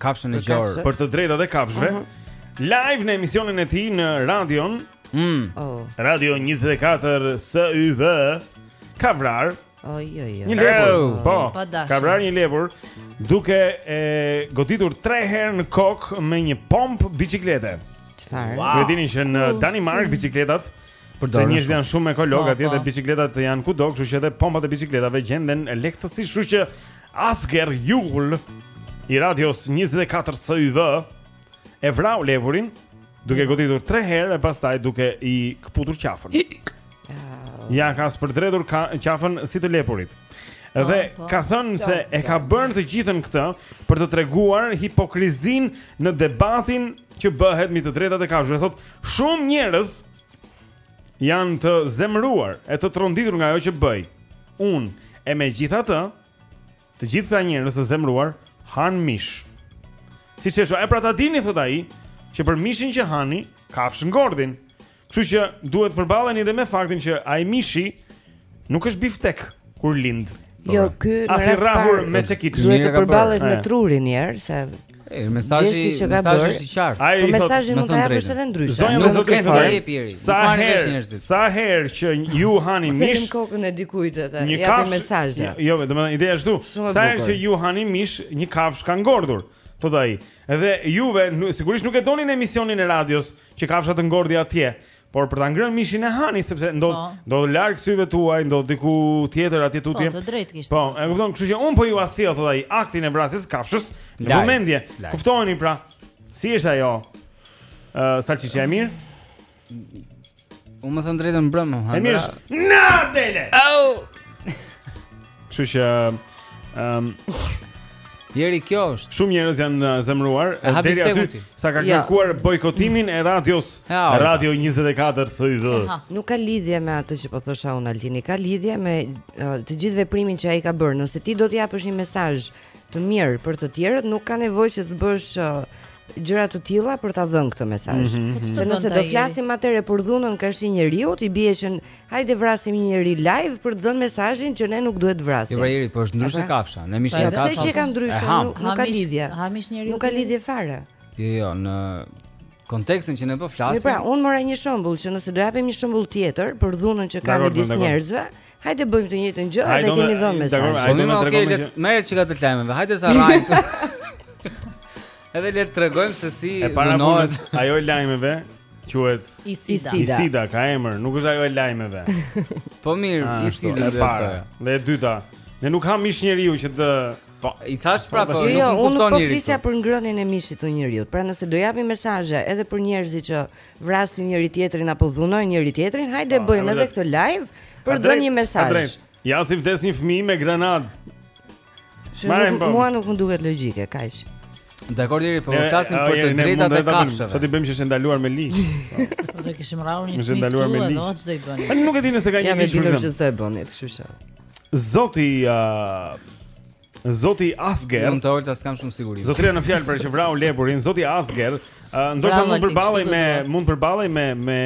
Speaker 13: kafshën e gjorë.
Speaker 1: Për të drejtat e kafshëve. Uh mhm. -huh. Live në emisionin e tij në radion.
Speaker 13: Mm.
Speaker 2: Oh.
Speaker 1: Radio 24 SYV ka vrarë.
Speaker 2: Oj oj oj.
Speaker 1: Një lepur.
Speaker 13: Oh.
Speaker 1: Po.
Speaker 3: po
Speaker 1: ka vrarë një lepur duke e goditur 3 herë në kokë me një pompë biçiklete.
Speaker 2: Çfarë?
Speaker 1: Wow. Ju dini që në oh, Danimarkë biçikletat
Speaker 13: përdoren.
Speaker 1: Se
Speaker 13: njerëzit
Speaker 1: janë shumë ekologë
Speaker 3: po,
Speaker 1: atje dhe po. biçikletat janë kudo, kështu që edhe pompat e biçikletave gjenden lehtësisht, kështu që Asger Juhl i radios 24 SYV e vrau lepurin duke goditur 3 herë e pastaj duke i këputur qafën. Ia ka spërdredhur qafën si të lepurit. Po, Dhe
Speaker 3: po,
Speaker 1: ka thënë se e ka bërë të gjithën këtë për të treguar hipokrizinë në debatin që bëhet mbi të drejtat e kafshëve. Thotë shumë njerëz janë të zemëruar e të tronditur nga ajo që bëj. Unë e megjithatë, të gjithë këta njerëz të zemëruar han mish. Siç është, pra ta dini thot ai, që për mishin që hani, kafshë ngordhin. Kështu që duhet të përballeni edhe me faktin që ai mishi Nuk është biftek kur lind.
Speaker 2: Po, jo, pra. ky në
Speaker 1: rast e
Speaker 2: ka
Speaker 1: rrahur me çekiç.
Speaker 2: Duhet të përballet me trurin një herë se
Speaker 13: mesazhi
Speaker 2: që ka bërë.
Speaker 13: Mesazhi i qartë.
Speaker 1: Ai
Speaker 2: po mesazhin mund ta japësh edhe ndryshe.
Speaker 1: Zonja
Speaker 13: me
Speaker 1: zotrin sa
Speaker 13: e piri. Sa
Speaker 1: herë sa herë që ju hani mish.
Speaker 2: Në kokën e dikujt atë.
Speaker 1: Një
Speaker 2: kafshë
Speaker 1: mesazh.
Speaker 2: Jo,
Speaker 1: jo domethënë ideja është këtu. Sa herë që ju hani mish, një kafshë ka ngordhur. Thot ai. Edhe juve sigurisht nuk e doni në emisionin e radios që kafsha të ngordhë atje. Por për ta ngrënë mishin e hani sepse ndodh
Speaker 3: po.
Speaker 1: ndodh larg syve tuaj, ndodh diku tjetër atje tutje.
Speaker 3: Po, të drejtë kishte.
Speaker 1: Po, e kupton, kështu që un po jua sjell thotë ai aktin e vrasjes kafshës në vëmendje. Kuptojeni pra, si është ajo? Ë, uh, salçiçja e mirë.
Speaker 13: Unë me thënë të drejtën brëmë
Speaker 1: E mirë është Nadele
Speaker 13: Au
Speaker 1: Kështu që ëm um,
Speaker 13: Jeri kjo është.
Speaker 1: Shumë njerëz janë uh, zemëruar deri aty sa kanë
Speaker 2: jo.
Speaker 1: kërkuar ja. bojkotimin e radios.
Speaker 13: Ja,
Speaker 1: Radio 24 Syv.
Speaker 2: Nuk ka lidhje me atë që po thosha unë Altini, ka lidhje me uh, të gjithë veprimin që ai ka bërë. Nëse ti do të japësh një mesazh të mirë për të tjerët, nuk ka nevojë që të bësh uh, gjëra të tilla për ta dhënë këtë mesazh.
Speaker 3: Mm -hmm.
Speaker 2: Se nëse do flasim atëherë për dhunën karshi njeriut, i bie që hajde vrasim një njeri live për të dhënë mesazhin që ne nuk duhet vrasim.
Speaker 13: Jo, pra Jeri, po është ndryshe kafsha. Ne mishin e kafshës.
Speaker 2: Po që ka ndryshe, nuk, nuk ka lidhje. Nuk ka lidhje fare.
Speaker 13: Jo, jo, në kontekstin që ne po flasim.
Speaker 2: Mirë, pra, unë mora një shembull që nëse do japim një shembull tjetër për dhunën që ka midis njerëzve, hajde bëjmë të njëjtën gjë dhe kemi dhënë mesazh.
Speaker 1: Dakor,
Speaker 13: hajde
Speaker 1: na tregoni. Okej,
Speaker 13: merr atë gocën e lajmeve. Hajde të harrojmë. Edhe le të tregojmë se si dhunohet
Speaker 1: ajo e lajmeve quhet
Speaker 3: Isida.
Speaker 1: Isida ka emër, nuk është ajo e lajmeve.
Speaker 13: Po mirë,
Speaker 1: ah,
Speaker 13: Isida
Speaker 1: e para. Dhe e dyta, ne nuk hamë mish njeriu që të
Speaker 13: Po, i thash pra, po,
Speaker 2: jo,
Speaker 13: nuk
Speaker 2: kuptoni. Jo,
Speaker 13: unë
Speaker 2: po flisja për ngrënien e mishit të njeriut. Pra nëse do japim mesazhe edhe për njerëzit që vrasin njëri-tjetrin apo dhunojnë njëri-tjetrin, hajde
Speaker 1: po,
Speaker 2: bëjmë edhe këtë live për të dhënë një mesazh.
Speaker 1: Ja si vdes një fëmijë me granatë.
Speaker 2: Shumë
Speaker 1: po.
Speaker 2: mua nuk më duket logjike, kaq.
Speaker 13: Dakor Jeri, po flasim për të drejtat e kafshëve.
Speaker 1: Ça t'i bëjmë që është ndaluar me ligj.
Speaker 3: Po do kishim rrahur një
Speaker 1: fëmijë. Është ndaluar me ligj. Ai nuk e di nëse ka një
Speaker 2: fëmijë.
Speaker 1: Ja,
Speaker 2: më duhet të bëni, kështu që.
Speaker 1: Zoti uh, Zoti Asger.
Speaker 13: Nuk të ulta s'kam shumë siguri.
Speaker 1: Zotria në fjalë pra që vrau lepurin, Zoti Asger, uh, ndoshta mund
Speaker 3: të
Speaker 1: përballej me mund të përballej me me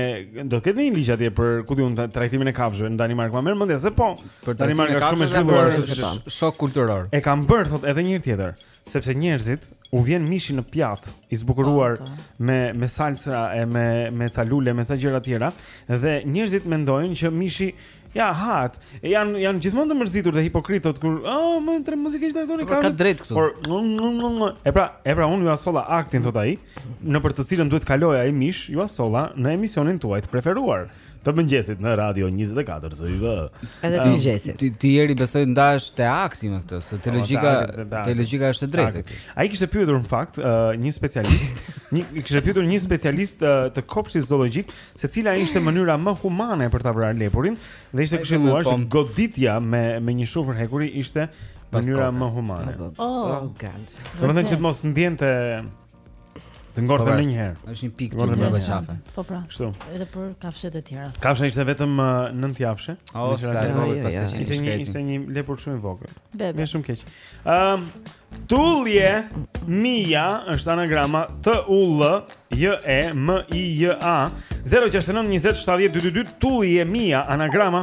Speaker 1: do të ketë një ligj atje për ku di unë trajtimin e kafshëve në Danimarkë, ma merr mendja se po.
Speaker 13: Po
Speaker 1: Danimarka shumë e zhvilluar
Speaker 13: është shok kulturor.
Speaker 1: E kam bërë thot edhe një herë tjetër. sepse njerëzve u vjen mishi në pjatë i zbukuruar po, po. me me salca e me me ca lule me ca gjëra tjera dhe njerëzit mendojnë që mishi ja hat e janë janë gjithmonë të mërzitur dhe hipokritë kur oh më tre muzikë që doni
Speaker 13: ka drejt këtu
Speaker 1: por e pra e pra unë jua solla aktin thotë ai nëpër të cilën duhet kalojë ai mish jua solla në emisionin tuaj të preferuar Të mëngjesit në Radio 24 syv.
Speaker 2: Edhe të mëngjesit.
Speaker 13: Ti ti jeri besoj ndahesh te akti me këtë, se te
Speaker 1: po,
Speaker 13: logjika
Speaker 1: te
Speaker 13: logjika është e drejtë.
Speaker 1: Ai kishte pyetur në fakt uh, një specialist, një kishte pyetur një specialist uh, të kopshtit zoologjik se cila ishte mënyra më humane për ta vrarë lepurin dhe ishte këshilluar që goditja me me një shufër hekuri ishte mënyra më humane.
Speaker 3: Oh,
Speaker 2: oh god.
Speaker 1: Do të thonë që të mos ndjente Të ngordhë
Speaker 13: me
Speaker 1: një herë.
Speaker 13: Është një pikë
Speaker 1: të ngordh
Speaker 13: qafe.
Speaker 3: Po pra.
Speaker 1: Kështu.
Speaker 3: Edhe për kafshët e tjera.
Speaker 1: Kafsha ishte vetëm 9
Speaker 13: uh,
Speaker 1: javëshe. Oh,
Speaker 13: sa e vogël paska qenë
Speaker 1: ishte një ishte një lepur shumë i vogël.
Speaker 3: Bebe.
Speaker 1: Është shumë keq. Ëm um, Tulje Mija është anagrama T U L J E M I J A 069 20 70 222 Tulje Mija anagrama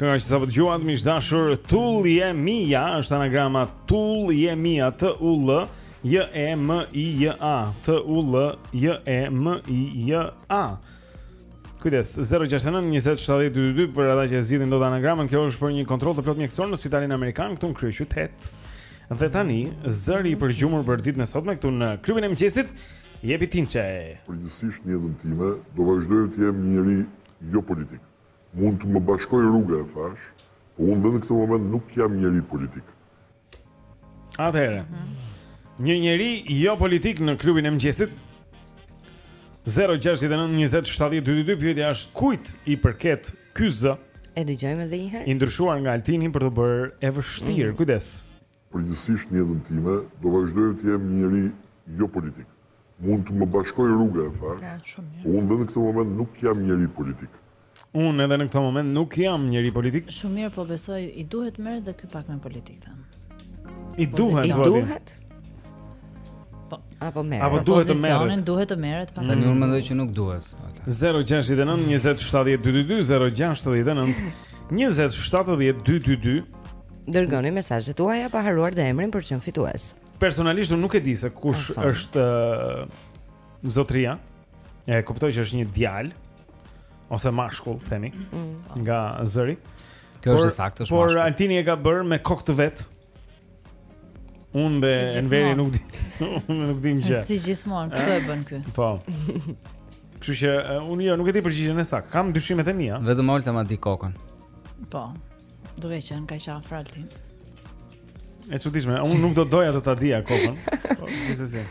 Speaker 1: Kënga që sapo dëgjuat miq të
Speaker 16: dashur Tulje Mija është anagrama Tulje Mija T U L J E M
Speaker 17: I
Speaker 1: J A T U L J E M I J A Kujdes 069 20 70 222 për ata që zgjidhin dot anagramën kjo është për një kontroll të plotë mjekësor në spitalin amerikan këtu në kryeqytet Dhe tani zëri i përgjumur për ditën e sotme këtu në klubin e mëngjesit jepi Tinçe
Speaker 18: Përgjithësisht në jetën time do vazhdoj të jem një njeri jo politik Mund të më bashkojë rruga, e thashë, po unë dhe në këtë moment nuk jam njeri politik.
Speaker 1: Atëherë, një njeri jo politik në klubin e mëngjesit. 069 20 70 222 pyetja është kujt i përket ky zë?
Speaker 2: E dëgjojmë edhe një herë.
Speaker 1: I ndryshuar nga Altini për t'u bërë e vështirë.
Speaker 2: Mm.
Speaker 1: Kujdes.
Speaker 18: Përgjithësisht në jetën time, do vazhdoj të jem një njeri jo politik. Mund të më bashkojë rruga, e
Speaker 3: thashë,
Speaker 18: po unë dhe në këtë moment nuk jam njeri politik.
Speaker 1: Unë edhe në këtë moment nuk jam njeri politik.
Speaker 3: Shumë mirë, po besoj i duhet merret dhe ky pak me politik them.
Speaker 1: I duhet,
Speaker 2: i duhet.
Speaker 3: Po,
Speaker 2: apo merret.
Speaker 1: Apo duhet të merret.
Speaker 3: Pozicionin duhet të merret pak.
Speaker 13: Tani unë mendoj që nuk duhet.
Speaker 1: 069 20 70 222 069 20 70 222
Speaker 2: Dërgoni mesazhet tuaja pa harruar dhe emrin për të qenë fitues.
Speaker 1: Personalisht unë nuk e di se kush
Speaker 2: Ason.
Speaker 1: është uh, zotëria. E kuptoj që është një djalë ose mashkull, themi,
Speaker 2: mm.
Speaker 1: nga zëri.
Speaker 13: Kjo është e saktë, është mashkull.
Speaker 1: Por Altini e ka bërë me kokë të vet. Unë dhe
Speaker 3: as
Speaker 1: Enveri nuk di. Ne nuk dimë gjë.
Speaker 3: Si gjithmonë, këtë e bën ky.
Speaker 1: Po. Kështu që uh, unë jo, nuk e di përgjigjen e saktë. Kam dyshimet e mia.
Speaker 13: Vetëm Olta ma di kokën.
Speaker 3: Po. Duke qenë ka qefraltin.
Speaker 1: E çuditshme, unë nuk do doja të ta dija kokën. Po, gjithsesi.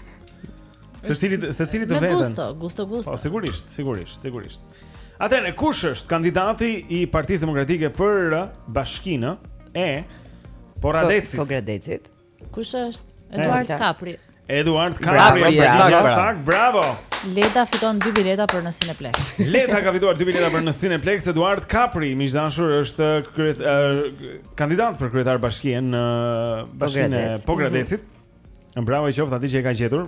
Speaker 1: Secili secili të veten.
Speaker 3: Gusto, gusto, gusto.
Speaker 1: Po sigurisht, sigurisht, sigurisht. Atëherë kush është kandidati i Partisë Demokratike për Bashkinë e
Speaker 2: Pogradecit? Pogradecit.
Speaker 3: Kush është? Eduard Kapri.
Speaker 1: Eduard Kapri,
Speaker 13: bravo,
Speaker 1: sakt, bravo.
Speaker 3: Leda fiton dy bileta për në Cineplex.
Speaker 1: Leda ka fituar dy bileta për në Cineplex. Eduard Kapri, miq të dashur, është kryet, uh, kandidat për kryetar bashkie në bashkinë e Pogradecit. Mm -hmm. Bravo i qoftë atij që e ka gjetur.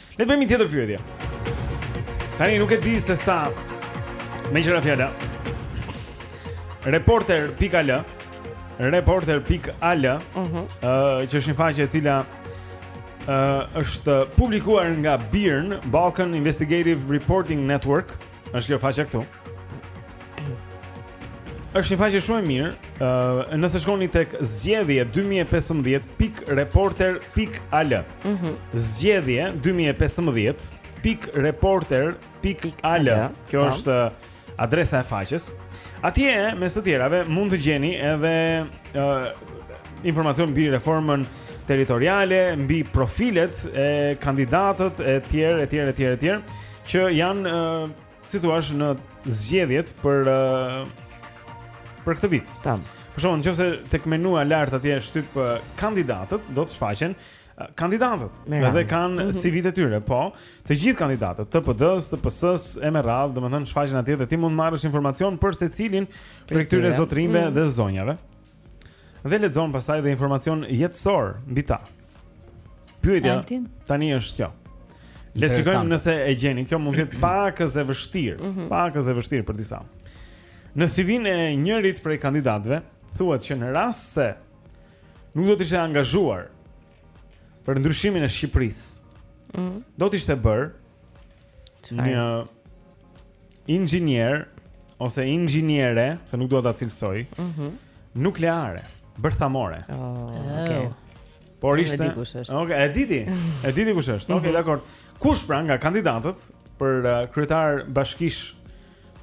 Speaker 1: Le të bëjmë një tjetër pyetje. Tani nuk e di se sa meqë ra fjala. Reporter.al Reporter.al
Speaker 2: uh
Speaker 1: -huh. uh, Që është një faqe e cila uh, është publikuar nga BIRN Balkan Investigative Reporting Network Është kjo faqja këtu. Është një faqe shumë e mirë. Ë, uh, nëse shkoni tek zgjedhje 2015.reporter.al.
Speaker 2: Ëh. Mm -hmm.
Speaker 1: Zgjedhje 2015.reporter.al. Kjo është adresa e faqes. Atje, mes të tjerave, mund të gjeni edhe ë uh, informacion mbi reformën territoriale, mbi profilet e kandidatëve, e tjerë, e tjerë, e tjerë, e tjerë. që janë uh, si të thuash në zgjedhjet për uh, për këtë vit.
Speaker 2: Tam.
Speaker 1: Për shembull në qoftë se tek menua lart atje shtyp uh, kandidatët, do të shfaqen uh, kandidatët. Edhe kanë
Speaker 2: mm
Speaker 1: -hmm. CV-të e tyre, po, të gjithë kandidatët, të PD-s, të PS-s, e me radhë, domethënë shfaqen atje dhe ti mund të marrësh informacion për secilin prej këtyre zotrinjve
Speaker 2: mm -hmm.
Speaker 1: dhe zonjave. Dhe lexon pastaj dhe informacion jetësor mbi ta. Pyetja tani është kjo. Le të shikojmë nëse e gjeni. Kjo mund të jetë pak e vështirë,
Speaker 2: mm
Speaker 1: -hmm. pak e vështirë për disa. Në CV-në e njërit prej kandidatëve thuhet që në rast se nuk do të ishte angazhuar për ndryshimin e Shqipërisë.
Speaker 2: Mm -hmm.
Speaker 1: Do të ishte
Speaker 2: bërë
Speaker 1: një inxhinier ose inxhiniere, se nuk dua ta cilësoj,
Speaker 2: ëh, mm -hmm.
Speaker 1: nukleare, bërthamore.
Speaker 2: Oh, okay.
Speaker 1: Por ishte. Okej, okay, e di ti. E di ti kush është. Okej, okay,
Speaker 2: mhm.
Speaker 1: dakor. Kush pra nga kandidatët për uh, kryetar bashkish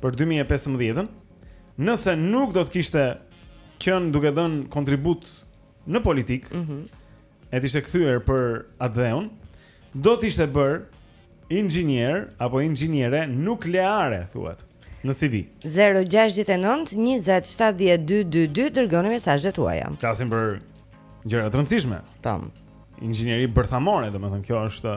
Speaker 1: për 2015-ën, nëse nuk do të kishte qenë duke dhënë kontribut në politikë,
Speaker 2: mm -hmm.
Speaker 1: e të ishte kthyer për atdheun, do të ishte bërë inxhinier apo inxhiniere nukleare, thuhet në CV.
Speaker 2: 069 20 70 222 dërgoni mesazhet tuaja.
Speaker 1: Flasim për gjëra të rëndësishme.
Speaker 2: Tam.
Speaker 1: Inxhinieri bërthamore, domethënë kjo është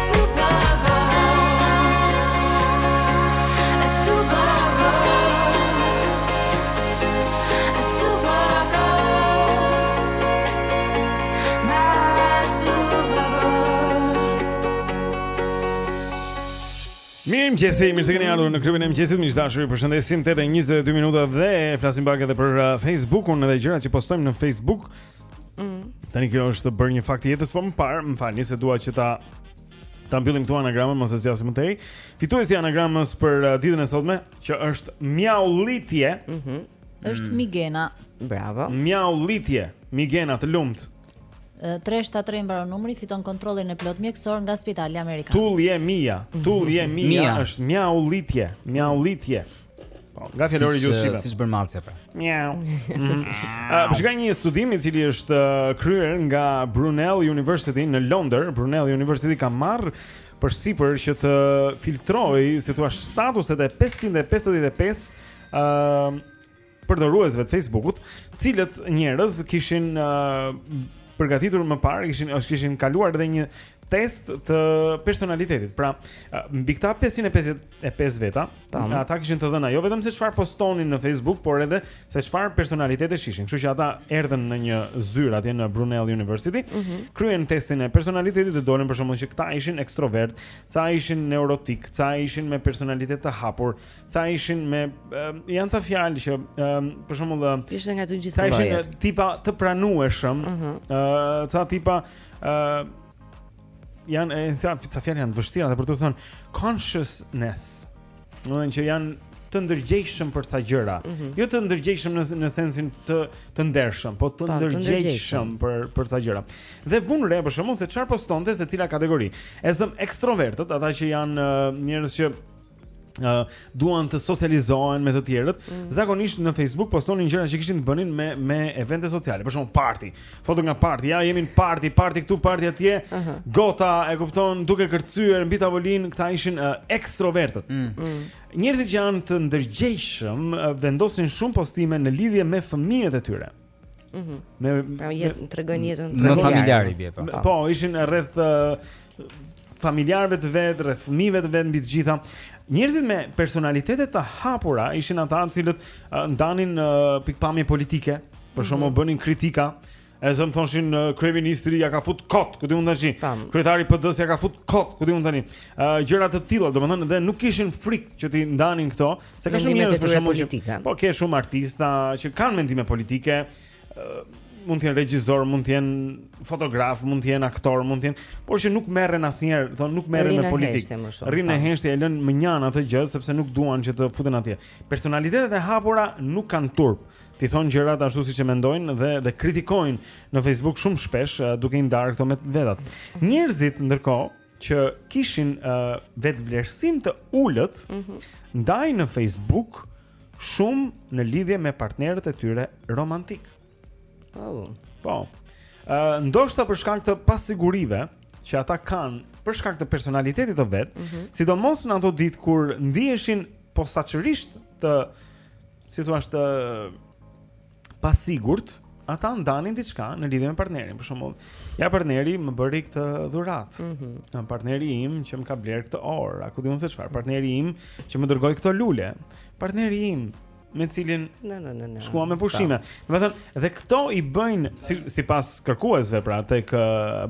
Speaker 19: Mirëmëngjesi,
Speaker 1: mirë se keni ardhur në klubin e mëngjesit. Miq të dashur, ju përshëndesim. 8:22 minuta dhe flasim pak edhe për uh, Facebookun dhe gjërat që postojmë në Facebook.
Speaker 2: Mm.
Speaker 1: Tani kjo është bërë një fakt i jetës, po më parë, më falni se dua që ta ta mbyllim këtu anagramën mos e zgjasim më tej. Fituesi i anagramës për uh, ditën e sotme, që është mjaullitje.
Speaker 2: Mhm.
Speaker 3: Mm është mm. Migena.
Speaker 2: Bravo.
Speaker 1: Mjaullitje. Migena, të
Speaker 3: lumtë. 373 mbaron numri fiton kontrollin e plotë mjekësor nga Spitali Amerikan.
Speaker 1: Tullje Mia, Tullje Mia është mjaullitje, mjaullitje. Po, nga fjalori i gjuhës shqipe.
Speaker 13: Siç bën macja pra.
Speaker 1: Miau. Mhm. Ah, po shikoj një studim i cili është uh, kryer nga Brunel University në Londër. Brunel University ka marrë për sipër që të filtrojë, si thua, statuset e 555 ë uh, përdoruesve të Facebookut, të cilët njerëz kishin uh, përgatitur më parë, kishin ose kishin kaluar edhe një test të personalitetit. Pra, uh, mbi këta 550 e pesë veta.
Speaker 2: Tamë.
Speaker 1: Ata kishin të dhëna jo vetëm se çfarë postonin në Facebook, por edhe se çfarë personalitetesh ishin. Kështu që ata erdhën në një zyrë atje në Brunel University,
Speaker 2: mm -hmm.
Speaker 1: kryen testin e personalitetit dhe dolën për shembull që këta ishin ekstrovertë, ca ishin neurotikë, ca ishin me personalitet të hapur, ca ishin me um, janë ca fjalë që um, për shembull um,
Speaker 2: ishin nga të gjithë
Speaker 1: këto. Ishin tipa të pranueshëm,
Speaker 2: mm
Speaker 1: -hmm. uh, ca tipa uh, janë ca fjalë janë të vështira dhe për t'u thënë consciousness. Do të thotë që janë të ndërgjegjshëm për ca gjëra.
Speaker 2: Mm -hmm.
Speaker 1: Jo të ndërgjegjshëm në në sensin të të ndershëm, po të
Speaker 2: po,
Speaker 1: ndërgjegjshëm për për ca gjëra. Dhe vunë re për shembull se çfarë postonte secila kategori. E zëmë ekstrovertët, ata që janë njerëz që Uh, duan të socializohen me të tjerët.
Speaker 2: Mm.
Speaker 1: Zakonisht në Facebook postonin gjëra që kishin të bënin me me evente sociale, për shembull party. Foto nga party, ja jemi në party, party këtu, party atje.
Speaker 2: Uh -huh.
Speaker 1: Gota, e kupton, duke kërcyer mbi tavolinë, këta ishin uh, ekstrovertët.
Speaker 2: Mm. Mm.
Speaker 1: Njerëzit që janë të ndërgjegjshëm uh, vendosnin shumë postime në lidhje me fëmijët e tyre.
Speaker 2: Mhm.
Speaker 1: Mm
Speaker 2: pra tregojnë jetën
Speaker 13: familjare i bie po.
Speaker 1: Po, ishin rreth familjarëve të vet, rreth fëmijëve të vet mbi të gjitha. Njerëzit me personalitete të hapura ishin ata të cilët uh, ndanin uh, pikëpamje politike, për shembull
Speaker 2: mm -hmm.
Speaker 1: bënin kritika. E zëmë thoshin uh, kryeministri ia ka fut kot, ku di unë tani. Kryetari i PD-së ia ka fut kot, ku di unë tani. Uh, gjëra të tilla, domethënë dhe nuk kishin frikë që t'i ndanin këto. Se ka shumë njerëz për shembull që po ke shumë artistë që kanë mendime politike, mund të jenë regjisorë, mund të jenë fotografë, mund të jenë aktorë, mund të jenë, por që nuk merren asnjëherë, thonë nuk merren me politikë. Rrinë në heshtje e lënë mënjanë atë gjë sepse nuk duan që të futen atje. Personalitetet e hapura nuk kanë turp t'i thonë gjërat ashtu siç e mendojnë dhe dhe kritikojnë në Facebook shumë shpesh duke i ndarë këto me të vetët. Njerëzit ndërkohë që kishin uh, vetëvlerësim të ulët mm -hmm. ndajnë në Facebook shumë në lidhje me partnerët e tyre romantikë.
Speaker 2: Oh.
Speaker 1: Po. Uh, ndoshta për shkak të pasigurive që ata kanë për shkak të personalitetit të vet,
Speaker 2: mm -hmm.
Speaker 1: sidomos në ato ditë kur ndiheshin posaçërisht të si thua të pasigurt, ata ndanin diçka në lidhje me partnerin. Për shembull, ja partneri më bëri këtë dhuratë.
Speaker 2: Ëh.
Speaker 1: Mm -hmm. Partneri im që më ka blerë këtë orë, a ku di unë se çfarë? Partneri im që më dërgoi këto lule. Partneri im me të cilin
Speaker 2: na na na na
Speaker 1: shkuam me pushime. Domethënë, dhe këto i bëjnë si, sipas kërkuesve pra tek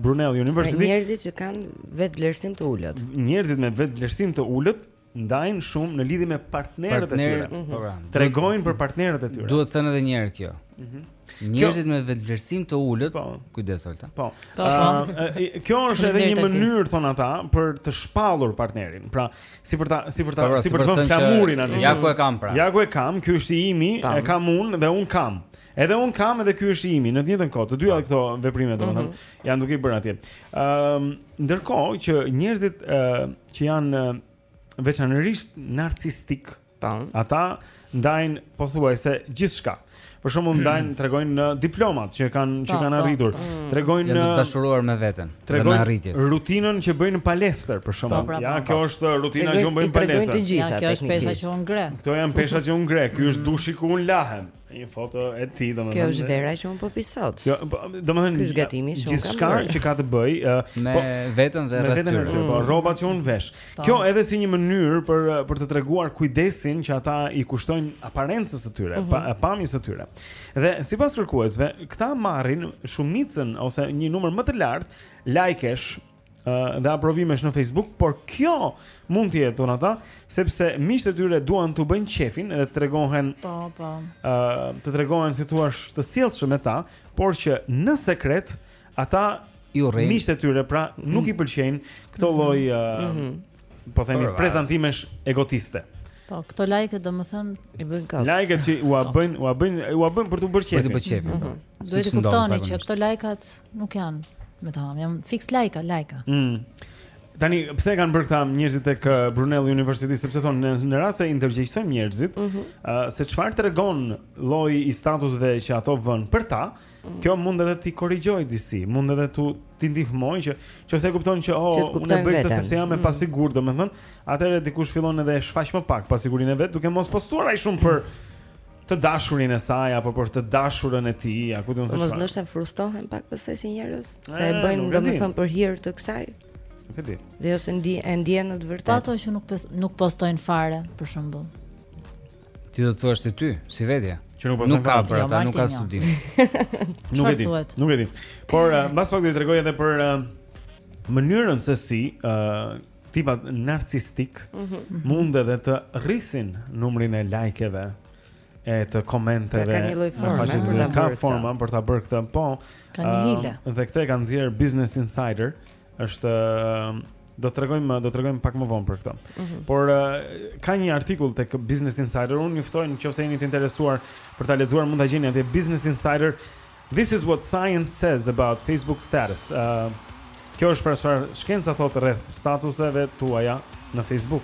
Speaker 1: Brunel University.
Speaker 2: Njerëzit që kanë vetëvlerësim të ulët.
Speaker 1: Njerëzit me vetëvlerësim të ulët ndajnë shumë në lidhje me partnerët e tyre.
Speaker 13: Mhm. Po, pra,
Speaker 1: Tregojnë për partnerët e tyre.
Speaker 13: Duhet thënë edhe një herë kjo.
Speaker 1: Mhm.
Speaker 13: Njerëzit me vetëvlerësim të ulët, po. kujdes Alta.
Speaker 1: Po. po, po. Kjo është edhe një mënyrë thonë ata për të shpallur partnerin. Pra, si për ta si për ta si për të
Speaker 13: vënë
Speaker 1: flamurin aty.
Speaker 13: Ja ku e kam pra.
Speaker 1: Ja ku e kam, ky është i imi, e kam unë dhe unë kam. Edhe unë kam edhe ky është i imi në të njëjtën kohë. Të dyja këto veprime domethënë
Speaker 2: mhm.
Speaker 1: janë duke i bërë atje. Ëm, ndërkohë që njerëzit ë që janë veçanërisht narcistikë. Tan. Ata ndajnë pothuajse gjithçka. Për shembull ndajnë mm. tregojnë ë diplomat që kanë që kanë arritur.
Speaker 13: Mm.
Speaker 1: Tregojnë
Speaker 13: ë të dashuruar me veten, me arritjet.
Speaker 1: Rutinën që bëjnë në palestër për shembull.
Speaker 3: Pra,
Speaker 1: ja,
Speaker 3: pra,
Speaker 1: kjo
Speaker 3: pra.
Speaker 1: është rutina që
Speaker 3: bëj
Speaker 1: në palestër.
Speaker 3: Ja, kjo është pesha që unë ngre.
Speaker 1: Këto janë peshat që unë ngre. Ky është mm. dushi ku unë lahem. Një foto e tij, domethënë...
Speaker 2: Kjo është vera që unë po pi sot.
Speaker 1: Kjo, po, domethënë...
Speaker 2: Ky është gatimi që unë kam bërë.
Speaker 1: Gjithçka që ka të bëjë... Uh,
Speaker 13: me
Speaker 1: po,
Speaker 13: veten dhe rreth tyre.
Speaker 1: Mm. Po, rrobat që unë vesh. Pa.
Speaker 13: Po.
Speaker 1: Kjo edhe si një mënyrë për, për të treguar kujdesin që ata i kushtojnë aparencës së tyre,
Speaker 13: uh -huh.
Speaker 1: pa, mhm. pamjes së tyre. Dhe, sipas kërkuesve, këta marrin shumicën ose një numër më të lartë, lajkesh, dhe aprovimesh në Facebook, por kjo mund të jetë thonë ata, sepse miqtë e tyre duan t'u bëjnë qejfin dhe të tregohen
Speaker 3: po po.
Speaker 1: ë uh, të tregohen si thua të sjellshëm me ta, por që në sekret ata
Speaker 13: i urrejnë
Speaker 1: miqtë e tyre, pra nuk i pëlqejnë këto mhm. lloj mm
Speaker 2: -hmm.
Speaker 1: po themi prezantimesh egotiste.
Speaker 3: Po, këto like-et domethënë
Speaker 2: i bëjnë
Speaker 1: kot. Like-et që ua bëjnë, ua bëjnë, ua bëjnë për të bërë qefi.
Speaker 13: Për të bërë qefi. Mhm. Po.
Speaker 3: Duhet të kuptoni që këto like-at nuk janë me tamam, janë fiks lajka, lajka.
Speaker 1: Mm. Tani, pse e kanë bërë këta njerëzit tek uh, Brunel University sepse thonë në, në rast se ndërgjegjësojmë njerëzit,
Speaker 2: mm -hmm.
Speaker 1: uh, se çfarë tregon lloji i statusve që ato vënë për ta,
Speaker 2: mm
Speaker 1: Kjo mund edhe t'i korrigjojë disi, mund edhe tu t'i ndihmojë që nëse e kupton që oh, unë e bëj këtë sepse jam e
Speaker 2: mm.
Speaker 1: pasigurt, domethënë, atëherë dikush fillon edhe e shfaq më pak pasigurinë e vet, duke mos postuar aq shumë për të dashurin e saj apo për të dashurën e tij, a kupto ça
Speaker 2: thotë? Mos ndoshta frustrohen pak pastaj si njerëz, se
Speaker 1: e
Speaker 2: bëjnë domethënë për hir të kësaj.
Speaker 1: Nuk e di.
Speaker 2: Dhe ose ndi e ndjen në të vërtetë.
Speaker 3: Ato që nuk nuk postojnë fare, për shembull.
Speaker 13: Ti do të thuash se ty, si vetja.
Speaker 1: Që nuk
Speaker 13: postojnë
Speaker 1: fare
Speaker 13: për ata, nuk ka studim.
Speaker 1: Nuk e di. Nuk e di. Por eh, mbas pak do t'ju tregoj edhe për eh, mënyrën se si uh, tipat narcistik
Speaker 2: mm -hmm.
Speaker 1: mund edhe të rrisin numrin e like-eve e të komenteve.
Speaker 2: Pra ka një lloj forme për ta bërë. Ka
Speaker 1: forma për ta bërë këtë, po.
Speaker 3: Ka një hile.
Speaker 1: Uh, dhe këtë e kanë nxjerr Business Insider, është uh, Do të tregojmë, do të tregojmë pak më vonë për këtë.
Speaker 2: Mm
Speaker 1: -hmm. Por ka një artikull tek Business Insider, unë ju ftoj nëse jeni të interesuar për ta lexuar, mund ta gjeni atje Business Insider. This is what science says about Facebook status. Uh, kjo është për çfarë shkenca thotë rreth statuseve tuaja në Facebook.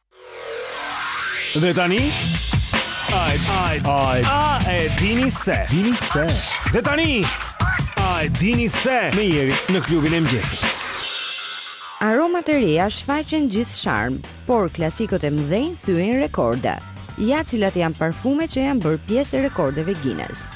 Speaker 1: Dhe tani Ai ai ai a e dini se dini se Dhe tani ai dini se me Jerin në klubin e mëngjesit
Speaker 2: Aromat e reja shfaqen gjithë sharm, por klasikët e mëdhenj thyejnë rekorde. Ja cilat janë parfumet që janë bërë pjesë e rekordeve Guinness.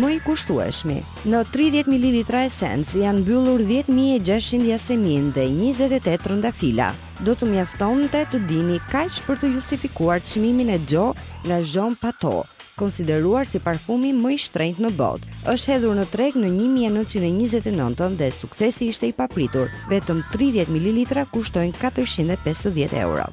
Speaker 2: Më i kushtueshmi, në 30 ml esencë janë mbyllur 10600 jasemin dhe 28 trëndafila. Do të mjaftonte të dini kaq për të justifikuar çmimin e Joy nga Jean Patou, konsideruar si parfumi më i shtrenjtë në botë. Është hedhur në treg në një mijë e nëntëqind e njëzet e nëntën dhe suksesi ishte i papritur, vetëm tridhjetë mililitra kushtojnë katërqind e pesëdhjetë euro.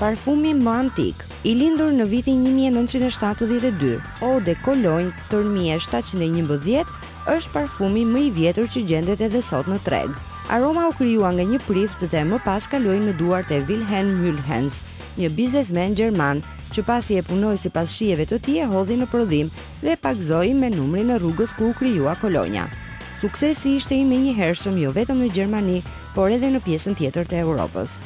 Speaker 2: Parfumi më antik, i lindur në vitin një mijë e nëntëqind e shtatëdhjetë e dy, Eau de Cologne katër mijë e shtatëqind e njëmbëdhjetë, Është parfumi më i vjetër që gjendet edhe sot në treg. Aroma u krijua nga një prift dhe më pas kaloi në duart e Wilhelm Mülhens, një biznesmen gjerman, që pasi e punoi sipas shijeve të tij e hodhi në prodhim dhe e pagëzoi me numrin e rrugës ku u krijua kolonja. Suksesi ishte i menjëhershëm jo vetëm në Gjermani, por edhe në pjesën tjetër të Evropës.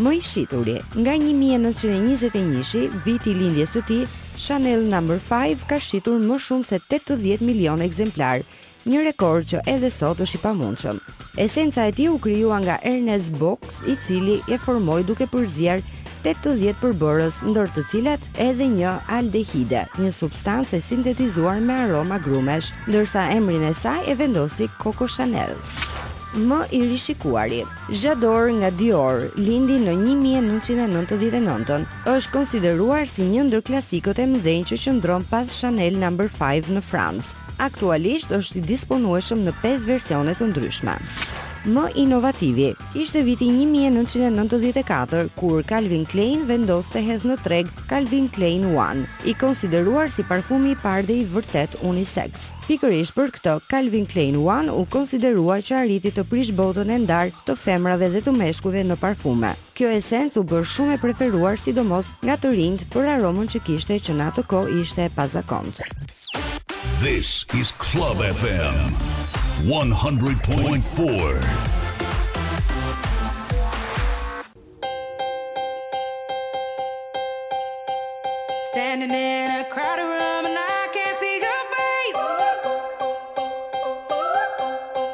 Speaker 2: Më i shituri, nga një mijë e nëntëqind e njëzet e njëshi, viti i lindjes së tij, Chanel Number Five ka shitur më shumë se tetëdhjetë milionë ekzemplarë, një rekord që edhe sot është i pamundshëm. Esenca e tij u krijua nga Ernest Beaux, i cili e formoi duke përzier tetëdhjetë përbërës, ndër të cilat edhe një aldehide, një substancë e sintetizuar me aromë agrumesh, ndërsa emrin e saj e vendosi Coco Chanel. Më i rishikuari, J'adore nga Dior, lindi në një mijë e nëntëqind e nëntëdhjetë e nëntë, Është konsideruar si një ndër klasikët e mëdhenj që qëndron pas Chanel Number Five në Francë. Aktualisht është i disponueshëm në pesë versione të ndryshme. Më inovativi ishte viti 1994, kur Calvin Klein vendosi të hedhë në treg Calvin Klein One, i konsideruar si parfumi i parë dhe i vërtetë unisex. Pikërisht për këtë, Calvin Klein One u konsiderua që arriti të prishë botën e ndarë të femrave dhe të meshkujve në parfume. Kjo esencë u bë shumë e preferuar sidomos nga të rinjtë për aromën që kishte që në atë kohë ishte e pazakontë.
Speaker 12: This is Club FM 100.4.
Speaker 20: standing in a crowded room and I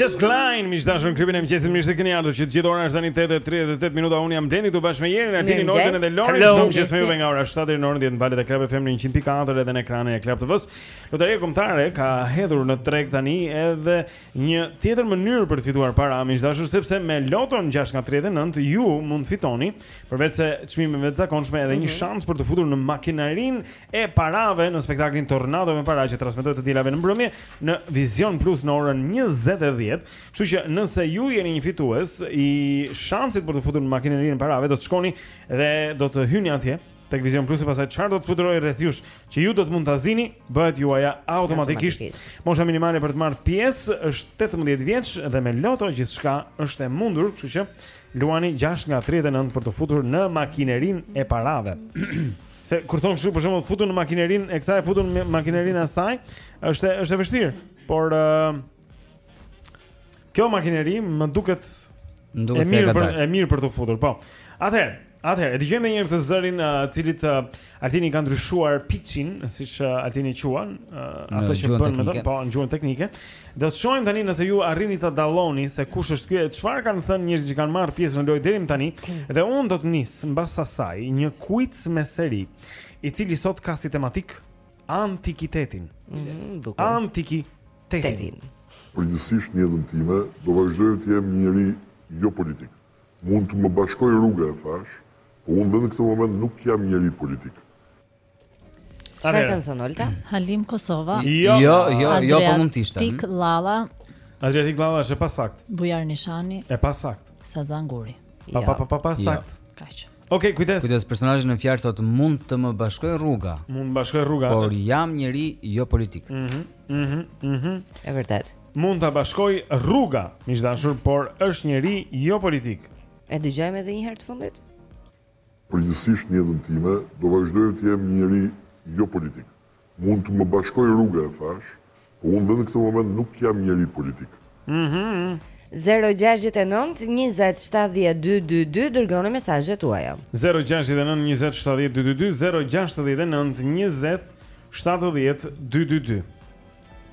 Speaker 1: Jess Glynne, miq të dashur në klubin e mëngjesit, mirë se keni ardhur që të gjithë ora është tani 8.38 minuta, unë jam Blendi, së bashku me Jerin, Altinin, Nojën edhe Lorin, çdo mëngjes me juve nga ora 7 në orën 10 në valët e Club FM në 100.4 edhe në ekranin e Club TV-së. Lotaria Kombëtare ka hedhur në treg tani edhe Një tjetër mënyrë për të fituar para, miq të dashur, sepse me loton 6 nga 39 ju mund të fitoni përveçse çmimeve të zakonshme edhe mm -hmm. një mhm. shans për t'u futur në makinerinë e parave në spektaklin Tornado me para që transmetohet të dielave në mbrëmje në Vizion Plus në orën 20:10. Kështu që nëse ju jeni një fitues i shansit për t'u futur në makinerinë e parave, do të shkoni dhe do të hyni atje Tek Vizion Plus e pastaj çfarë do të fluturojë rreth jush që ju do të mund ta zini, bëhet juaja automatikisht. Mosha minimale për të marrë pjesë është 18 vjeç dhe me loto gjithçka është e mundur, kështu që luani 6 nga 39 për t'u futur në makinerinë e parave. Se kur thonë kështu për shembull futun në makinerinë e kësaj futun në makinerinë e asaj, është është e vështirë, por uh, Kjo makineri më duket
Speaker 13: më duket se ka dalë.
Speaker 1: E mirë për t'u futur, po. Atëherë, atëherë, e dëgjojmë një herë këtë zërin, uh, të cilit uh, Altini ka ndryshuar pitch-in, siç uh, Altini e quan, uh, atë që bën me të, po, në gjuhën teknike. Do të shohim tani nëse ju arrini ta dalloni se kush është ky e çfarë kanë thënë njerëzit që kanë marrë pjesë në lojë deri më tani, dhe unë do të nis mbas asaj një quiz me seri, i cili sot ka si tematikë antikitetin.
Speaker 2: Mm -hmm,
Speaker 1: Antiki
Speaker 18: tetin. Përgjithësisht në jetën time, do vazhdojë të jem një njeri jo politik. Mund të më bashkojë rruga e thashë, po unë dhe në këtë moment nuk jam njeri politik.
Speaker 2: Çfarë kanë thënë Olta?
Speaker 3: Halim Kosova.
Speaker 1: Jo,
Speaker 13: jo, jo, jo po mund të ishte.
Speaker 3: Tik Lalla.
Speaker 1: Adriatik Lalla është e pasaktë.
Speaker 3: Bujar Nishani.
Speaker 1: E pasaktë.
Speaker 3: Sazan Guri.
Speaker 1: Pa pa pa pa pasaktë.
Speaker 3: Kaq.
Speaker 1: Okej, kujdes.
Speaker 13: Kujdes, personazhi në fjalë thotë mund të më bashkojë rruga.
Speaker 1: Mund të bashkojë rruga.
Speaker 13: Por jam njeri jo politik.
Speaker 1: Mhm. Mm mhm. Mm mhm.
Speaker 2: Mm e vërtetë.
Speaker 1: Mund ta bashkojë rruga, miq të dashur, por është njeri jo politik.
Speaker 2: E dëgjojmë edhe një herë të fundit.
Speaker 18: Përgjithësisht në jetën time do vazhdoj të jem njeri jo politik. Mund të më bashkojë rruga e thashë, po unë dhe në këtë moment nuk jam njeri politik.
Speaker 1: Mhm.
Speaker 2: 0-6-9-20-7-12-2 Dërgoni mesazhet tuaja
Speaker 1: 0-6-9-20-7-12-2 0-6-9-20-7-12-2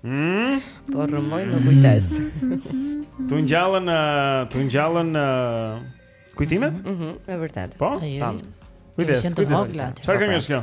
Speaker 1: Mm?
Speaker 2: Po rrëmoj në kujtesë.
Speaker 1: T'u ngjallën, t'u ngjallën kujtimet?
Speaker 2: Mhm, mm e vërtetë.
Speaker 1: Po.
Speaker 2: Po.
Speaker 1: Kujdes, kujdes. Çfarë këngë është kjo?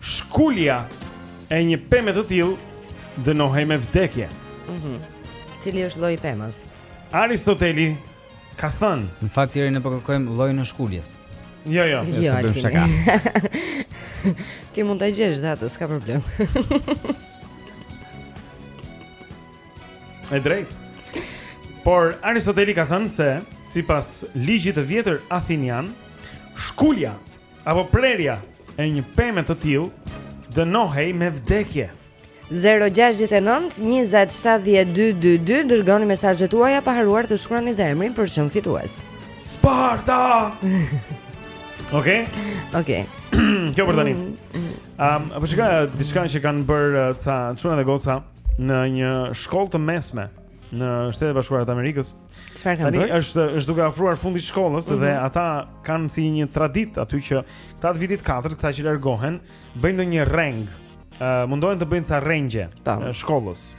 Speaker 1: Shkulja e një peme të tillë dënohej me vdekje.
Speaker 2: Mhm. Mm Cili është lloji i pemës?
Speaker 1: Aristoteli ka thënë,
Speaker 13: në fakt deri ne po kërkojmë llojin e shkuljes.
Speaker 1: Jo, jo,
Speaker 13: jo,
Speaker 2: jo
Speaker 13: bëjmë shaka.
Speaker 2: Ti mund ta gjesh dhe atë, s'ka problem.
Speaker 1: Ke të drejtë. Por Aristoteli ka thënë se sipas ligjit të vjetër athinian, shkulja Apo prerja e një peme të tillë dënohej me vdekje.
Speaker 2: 0-6-9-27-12-2 Dërgoni mesazhet tuaja pa harruar të shkroni dhe emrin për shumën fituese
Speaker 1: Sparta! Oke?
Speaker 2: Oke
Speaker 1: Kjo për tani um, Po shikoja diçka që kanë bërë uh, ca çuna dhe goca Në një shkollë të mesme Në Shtetet e Bashkuara të Amerikës
Speaker 2: Çfarë kanë bërë?
Speaker 1: Tani është duke afruar fundi i shkollës
Speaker 2: mm -hmm.
Speaker 1: dhe mhm. ata kanë si një traditë aty që këta të vitit 4, këta që largohen, bëjnë ndonjë rreng. Uh, mundohen të bëjnë ca rrengje shkollës.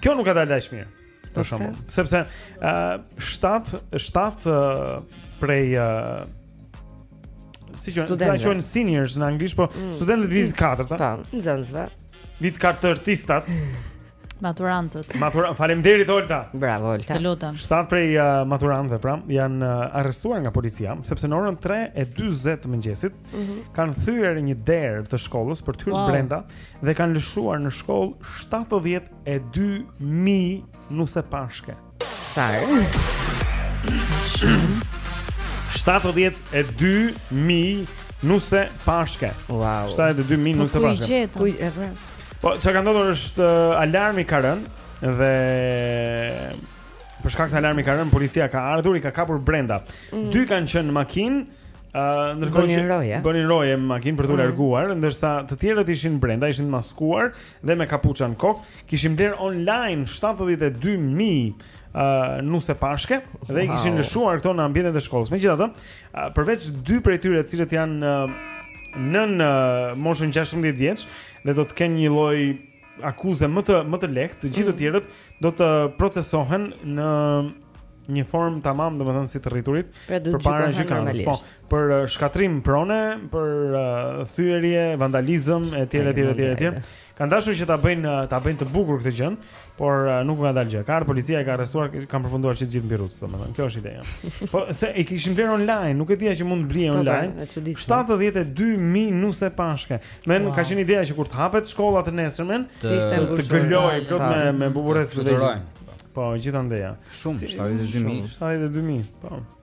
Speaker 1: Kjo nuk ka dalë aq mirë. Për shembull, sepse uh, 7 7 uh, prej uh, siç
Speaker 2: i
Speaker 1: quajnë seniors në anglisht, po
Speaker 2: mm.
Speaker 1: studentët e vitit 4-t.
Speaker 2: Po, nxënësve.
Speaker 1: Vitkatërtistat.
Speaker 3: Maturantët.
Speaker 1: Maturant, faleminderit Olta.
Speaker 2: Bravo Olta.
Speaker 3: Të lutem.
Speaker 1: Shtatë prej uh, maturantëve pra janë uh, arrestuar nga policia sepse në orën 3:40 të mëngjesit
Speaker 2: mm -hmm.
Speaker 1: kanë thyer një derë të shkollës për të hyrë
Speaker 3: wow.
Speaker 1: brenda dhe kanë lëshuar në shkollë 72000 nuse pashke.
Speaker 2: Star.
Speaker 1: 72 mijë nuse pashke.
Speaker 2: Wow.
Speaker 1: 72 mijë nuse
Speaker 3: po
Speaker 1: pashke.
Speaker 2: Ku i gjetën? Po,
Speaker 1: po çka ka ndodhur është uh, alarmi ka rënë dhe për shkak se alarmi ka rënë, policia ka ardhur, i ka kapur brenda.
Speaker 2: Mm.
Speaker 1: Dy kanë qenë në makinë, ë uh, ndërkohë
Speaker 2: bënin roje,
Speaker 1: bënin roje me makinë për t'u
Speaker 2: mm.
Speaker 1: larguar, ndërsa të tjerët ishin brenda, ishin të maskuar dhe me kapuça në kokë, kishin blerë online 72000 uh, nuse pashke dhe wow. i kishin lëshuar këto në ambientet e shkollës. Megjithatë, uh, përveç dy prej tyre, të cilët janë uh, nën uh, moshën 16 vjeç dhe do të kenë një lloj akuze më të më të lehtë, të gjithë të mm. tjerët do të procesohen në një formë tamam, domethënë si të rriturit
Speaker 2: pra
Speaker 1: përpara gjykatës. Po, për uh, shkatërrim prone, për uh, thyerje, vandalizëm etj etj etj etj. Kanë dashur që ta bëjnë uh, ta bëjnë të bukur këtë gjë, por uh, nuk ka dalë gjë. Ka ardhur policia i ka arrestuar, kanë përfunduar që të gjithë në birucë, domethënë. Kjo është ideja. Po se e kishin blerë online, nuk e dija që mund të blihej
Speaker 2: po,
Speaker 1: online. 72000 nuse pashke. Më
Speaker 13: wow.
Speaker 1: ka qenë ideja që kur të hapet shkolla të nesërmen,
Speaker 13: të,
Speaker 1: të, të
Speaker 13: gëlojë
Speaker 1: plot me me bukurrë
Speaker 13: të vëzhgojnë.
Speaker 1: Po, gjithandej.
Speaker 13: Shumë, 72000.
Speaker 1: 72000, po.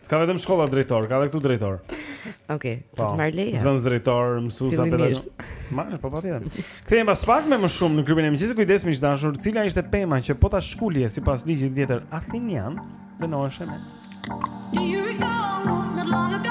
Speaker 1: S'ka vetëm shkolla drejtor, ka dhe këtu drejtor.
Speaker 2: Okej, okay, po, të të
Speaker 1: marrë leja. Zëvendësdrejtor,
Speaker 2: mësusa,
Speaker 1: pedagog. Marrë, po pa tjera. Kthehemi pas pak me më shumë në klubin e mëngjesit kujdes miq të dashur, cila ishte pema që po ta shkulje sipas ligjit të vjetër athinian, dënoheshe me.
Speaker 19: Do you recall, not long ago?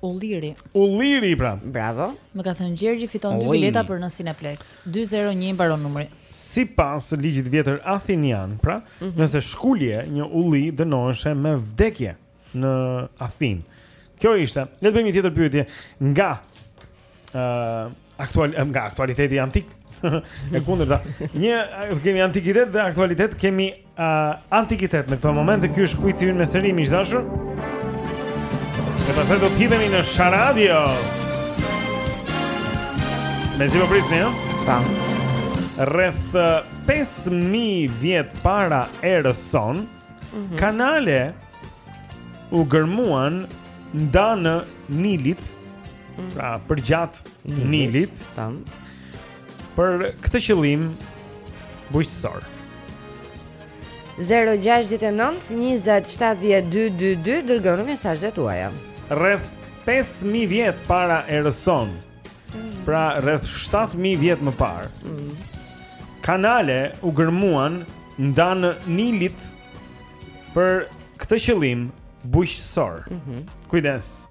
Speaker 3: Ulliri.
Speaker 1: Ulliri pra.
Speaker 2: Bravo.
Speaker 3: Më ka thënë Gjergji fiton dy bileta për në Cineplex. 201 mbaron numri.
Speaker 1: Sipas ligjit të vjetër athinian, pra,
Speaker 3: mm -hmm.
Speaker 1: nëse shkulje një ulli dënoheshe me vdekje në Athinë. Kjo ishte. Le të bëjmë një tjetër pyetje nga uh, aktual nga aktualiteti antik. e kundërta. Ne kemi antikitet dhe aktualitet, kemi uh, antikitet në këtë moment dhe ky është kuici ynë me seri miq të dashur. Ne pastaj do të hidhemi në Sharadio. Mezi po prisni, jo?
Speaker 2: Pa.
Speaker 1: Rreth 5000 vjet para erës sonë,
Speaker 2: mm -hmm.
Speaker 1: kanale u gërmuan ndanë Nilit, Mm. Pra, përgjatë Nilit,
Speaker 2: pa.
Speaker 1: Për këtë qëllim bujqësor.
Speaker 2: 0-6-9-27-2-2-2 Dërgoni mesazhet tuaja
Speaker 1: Rreth 5.000 vjet para erës sonë mm. Pra rreth 7.000 vjet më parë mm. Kanale u gërmuan Ndanë Nilit Për këtë qëllim Bujqësor mm -hmm. Kujdes Kujdes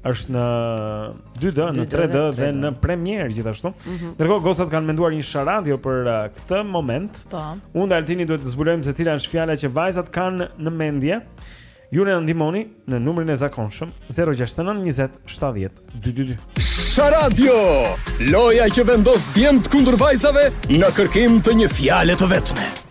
Speaker 1: është në 2D, në 3D
Speaker 2: dhe
Speaker 1: në premierë gjithashtu.
Speaker 2: Mhm.
Speaker 1: Ndërkohë gocat kanë menduar një sharadio për uh, këtë moment.
Speaker 3: Po.
Speaker 1: Unë dhe Altini duhet të zbulojmë se cila është fjala që vajzat kanë në mendje. Ju na ndihmoni në numrin e zakonshëm 069 20 70 222
Speaker 15: Sharadio Loja që vendos djemtë kundër vajzave Në kërkim të një fjale të vetme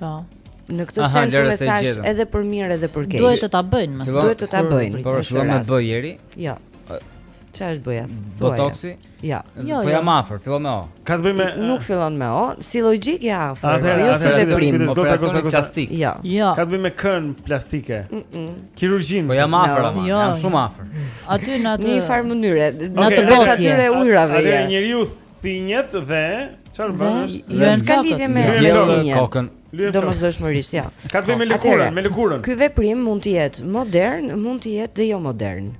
Speaker 2: Po.
Speaker 1: Në
Speaker 2: këtë
Speaker 13: Aha,
Speaker 2: sens unë thash edhe për mirë edhe për keq.
Speaker 3: Duhet të ta bëjnë,
Speaker 13: mos
Speaker 2: duhet të ta bëjnë.
Speaker 13: Po, fillon me B ieri?
Speaker 2: Jo. Çfarë është bëja?
Speaker 13: Botoxi?
Speaker 2: Jo.
Speaker 3: Jo.
Speaker 13: Po jam jo. afër, fillon me O.
Speaker 1: Ka të bëjë me
Speaker 2: Nuk fillon me O, si logjikë jam afër. Jo si veprim,
Speaker 1: operacion
Speaker 13: plastik.
Speaker 2: Jo.
Speaker 3: jo.
Speaker 1: Ka të bëjë me kën plastike. Kirurgjin.
Speaker 13: Po jam afër,
Speaker 3: jo.
Speaker 13: jam shumë afër.
Speaker 3: Aty në atë.
Speaker 2: Në një farë mënyre, në
Speaker 3: atë
Speaker 2: botë. Atyre
Speaker 1: ujërave.
Speaker 2: Atë
Speaker 1: njeriu Thinjet dhe çfarë bën është?
Speaker 3: Lyen jo,
Speaker 2: kokën. Me...
Speaker 1: Lyen
Speaker 13: kokën.
Speaker 2: Domosdoshmërisht, jo.
Speaker 1: Ka të bëjë me lëkurën, me lëkurën.
Speaker 2: Ky veprim mund të jetë modern, mund të jetë dhe jo modern.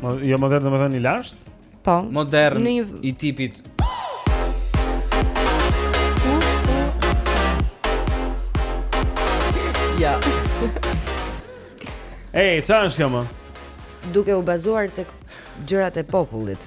Speaker 1: Mo, jo modern, domethënë i lashtë?
Speaker 2: Po.
Speaker 13: Modern
Speaker 2: një...
Speaker 13: i tipit
Speaker 2: Ja.
Speaker 1: Ej, çfarë është kjo më?
Speaker 2: Duke u bazuar tek gjërat e popullit.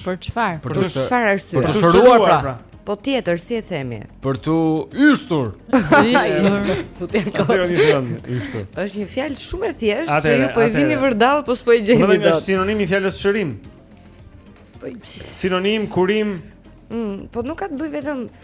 Speaker 3: Për çfarë?
Speaker 13: Për
Speaker 21: çfarë arsye?
Speaker 13: Për të shëruar pra. pra.
Speaker 21: Po tjetër si e themi?
Speaker 13: Për t'u yshtur.
Speaker 1: Yshtur.
Speaker 21: Po
Speaker 1: ti ka. Yshtur.
Speaker 21: Është një fjalë shumë e thjeshtë që ju po e vini vërdall, po s'po e gjeni
Speaker 1: dot. Është sinonim i fjalës shërim. Po sinonim kurim.
Speaker 21: Mm, po nuk ka të bëjë vetëm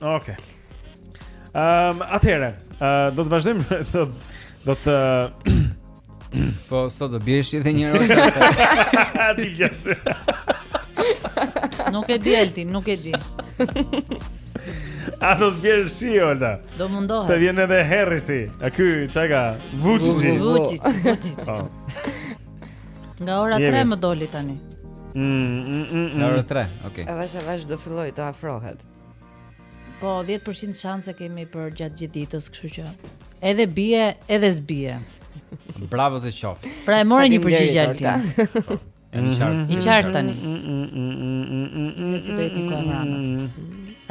Speaker 1: Okej. Okay. Ehm, um, atëherë, uh, do të vazhdojmë do do të
Speaker 13: Po sot do bjerë edhe një rrugë.
Speaker 1: Ti je.
Speaker 3: Nuk e di Altin, nuk e di.
Speaker 1: A do të bjerë shi, Olta?
Speaker 3: Do mundohet.
Speaker 1: Se vjen edhe Harrisi. A ky çka ka? Vuçiçi.
Speaker 3: Vuçiçi, Vuçiçi.
Speaker 1: Po.
Speaker 3: Nga ora 3 më doli tani.
Speaker 1: Mm, mm, mm,
Speaker 13: mm. Nga ora 3, okay.
Speaker 2: E vazh, vazh, do fillojë të afrohet.
Speaker 3: Po 10% shanse kemi për gjatë gjithë ditës, kështu që edhe bie, edhe s'bie.
Speaker 13: Bravo të qoftë.
Speaker 3: Pra e more një përgjigje Altin.
Speaker 13: Jam i qartë.
Speaker 3: I qartë tani. Se si do jetë një kohë mbrëmët.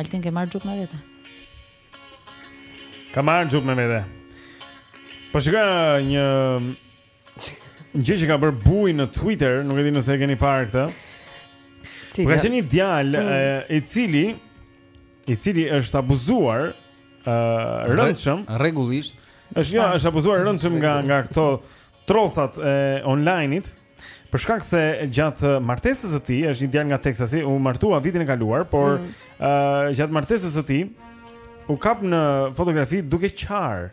Speaker 3: Altin ke marrë xhup me vete?
Speaker 1: Ka marrë xhup me vete. Po shikoj një gjë që ka bërë buj në Twitter, nuk e di nëse e keni parë këtë. Po ka qenë një djalë
Speaker 2: mm.
Speaker 1: i cili i cili është abuzuar ë uh, rëndshëm
Speaker 13: rregullisht.
Speaker 1: Është ja, jo, është abuzuar rëndshëm nga nga këto trollsat e online-it. Për shkak se gjatë martesës së tij, është një djalë nga Texasi, u martua vitin e kaluar, por
Speaker 2: mm.
Speaker 1: ë mm. uh, gjatë martesës së tij u kap në fotografi duke qarë.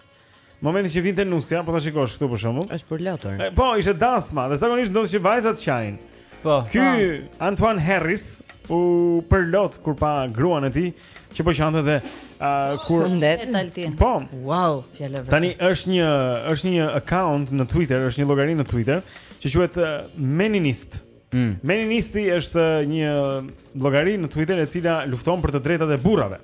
Speaker 1: Momentin që vinte nusja, po ta shikosh këtu për shembull.
Speaker 2: Është
Speaker 1: përlotur. Po, ishte dasma, dhe zakonisht ndodh që vajzat qajnë.
Speaker 13: Po.
Speaker 1: Ky pa. Antoine Harris u përlot kur pa gruan e tij që po qante dhe uh, kur
Speaker 3: Stundet.
Speaker 1: Po.
Speaker 3: Wow, fjalë vërtet.
Speaker 1: Tani është një është një account në Twitter, është një llogari në Twitter që quhet uh, Meninist.
Speaker 13: Mm.
Speaker 1: Meninisti është një llogari në Twitter e cila lufton për të drejtat e burrave.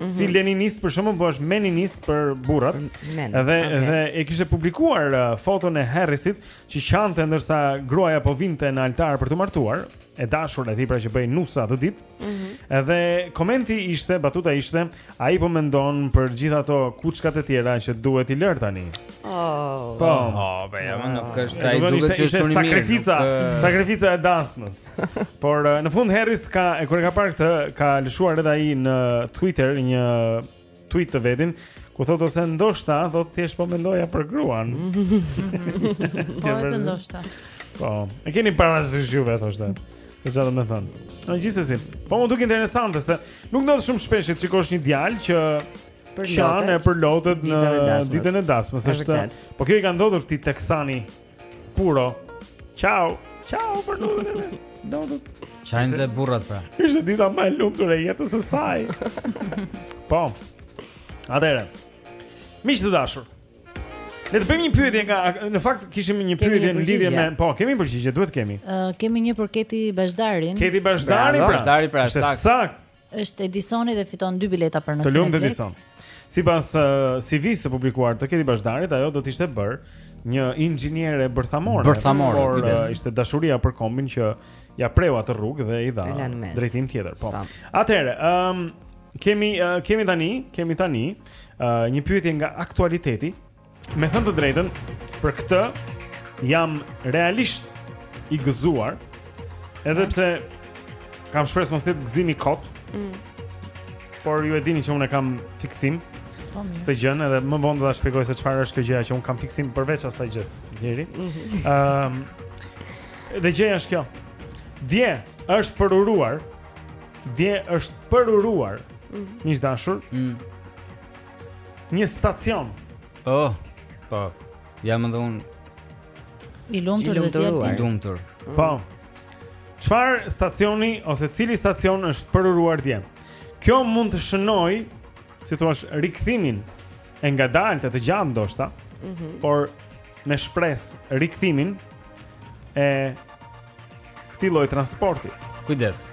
Speaker 2: Mm -hmm.
Speaker 1: Si leninist për shembull, po është meninist për burrat.
Speaker 2: Men.
Speaker 1: Dhe
Speaker 2: okay.
Speaker 1: dhe e kishte publikuar uh, foton e Harrisit që qante ndërsa gruaja po vinte në altar për t'u martuar, e dashura e tij pra që bëhej nuse atë ditë.
Speaker 2: Mhm.
Speaker 1: Edhe komenti ishte, batuta ishte, ai po mendon për gjithë ato kuçkat e tjera që duhet t'i lërë tani.
Speaker 2: Oh.
Speaker 1: Po,
Speaker 13: oh, po ja, më nuk është ai duhet të shoni mirë.
Speaker 1: Sakrifica, sakrifica e dasmës. Por në fund Harris ka e kur e ka parë këtë, ka lëshuar edhe ai në Twitter një tweet të vetin ku thotë ose ndoshta thotë thjesht po mendoja për gruan.
Speaker 3: Po edhe ndoshta.
Speaker 1: Po, e keni parasysh ju vetë ashtu. E çfarë, domethënë, gjithsesi, po m'u duk interesante se nuk ndodh shumë shpesh të shikosh një djalë që qan, e përlotet në
Speaker 2: ditën e dasmës,
Speaker 1: është. Po kjo i ka ndodhur këtij teksani Puro. Qan. Qan, përlotet. Do të
Speaker 13: qajnë dhe burrat pra.
Speaker 1: Ishte dita më e lumtur e jetës së saj. po. Atëherë. Miq të dashur. Le të bëjmë një pyetje nga në fakt kishim një pyetje në lidhje me, po, kemi një përgjigje, duhet të kemi.
Speaker 3: Ë uh, kemi një për Keti Bazhdarin.
Speaker 1: Keti Bazhdarin, pra.
Speaker 13: Bazhdarin pra, saktë.
Speaker 1: Saktë.
Speaker 3: Është Edisoni dhe fiton dy bileta për në
Speaker 1: Cineplex. Të
Speaker 3: lumtë
Speaker 1: Edison. Sipas uh, CV-së së publikuar të Keti Bazhdarit, ajo do të ishte bërë një inxhiniere bërthamore.
Speaker 13: Bërthamore,
Speaker 1: por
Speaker 13: kujdes.
Speaker 1: uh, ishte dashuria për kombin që ia preu atë rrugë dhe i dha
Speaker 2: E la në mes.
Speaker 1: drejtim tjetër. Po. Tam. Atëherë, ëm kemi uh, kemi tani, kemi tani uh, një pyetje nga aktualiteti. Me thënë të drejtën, për këtë jam realisht i gëzuar. Edhe pse kam shpresë mos të jetë gëzimi kot.
Speaker 2: Mm.
Speaker 1: Por ju e dini që unë e kam fiksim.
Speaker 3: Po mirë.
Speaker 1: Këtë gjënë edhe më vonë do ta shpjegoj se çfarë është kjo gjëja që unë kam fiksim përveç asaj gjësë. Njeri. Ëm.
Speaker 2: Mhm.
Speaker 1: Ëm. Mm -hmm. Dhe gjëja është kjo. Dje është përuruar. Dje është përuruar.
Speaker 2: Mm -hmm.
Speaker 1: Miq të dashur.
Speaker 13: Mm.
Speaker 1: Një stacion.
Speaker 13: Oh, po. Jam edhe unë
Speaker 3: i lumtur dhe
Speaker 13: ti
Speaker 3: i
Speaker 13: lumtur. Mm.
Speaker 1: Po. Çfarë stacioni ose cili stacion është përuruar dje? Kjo mund të shënojë, si thua, rikthimin e ngadaltë të, të gjatë ndoshta.
Speaker 2: Mm -hmm.
Speaker 1: Por me shpresë rikthimin e këtij lloji transporti.
Speaker 13: Kujdes.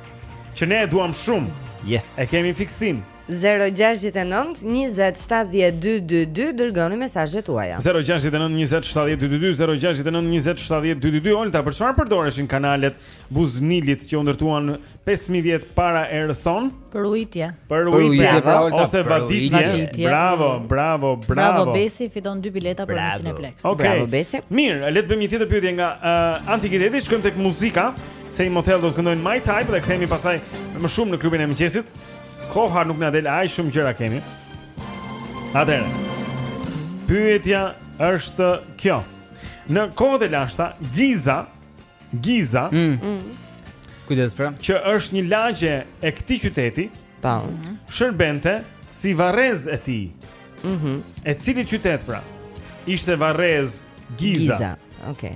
Speaker 1: Që ne e duam shumë.
Speaker 13: Yes.
Speaker 1: E kemi fiksim.
Speaker 2: Zero gjashtëdhjetë e nëntë njëzet shtatëdhjetë dy dy dy dërgoni mesazhet tuaja.
Speaker 1: Zero gjashtëdhjetë e nëntë njëzet shtatëdhjetë dy dy dy zero gjashtëdhjetë e nëntë njëzet shtatëdhjetë dy dy dy Olta për çfarë përdoreshin kanalet buzë Nilit që u ndërtuan 5000 vjet para erës sonë?
Speaker 3: Për ujitje.
Speaker 1: Për ujitje
Speaker 13: pra Olta
Speaker 1: ose vaditje. Bravo, bravo, bravo.
Speaker 3: Bravo Besi fiton dy bileta për në Cineplex.
Speaker 2: Bravo Besi.
Speaker 1: Mirë, le të bëjmë një tjetër pyetje nga uh, Antikiteti, shkojmë tek muzika. Saint Motel do të këndojnë My Type dhe kthehemi pastaj më shumë në klubin e mëngjesit Koha nuk na del aq shumë gjëra kemi. Atëherë. Pyetja është kjo. Në kohët e lashta, Giza, Giza,
Speaker 13: mm. mm. kujdes pra,
Speaker 1: që është një lagje e këtij qyteti,
Speaker 2: pa, mm.
Speaker 1: shërbente si varrezë e tij.
Speaker 2: Mhm.
Speaker 1: Mm cili qytet pra? Ishte varrezë Giza.
Speaker 2: Giza. Okej.
Speaker 22: Okay.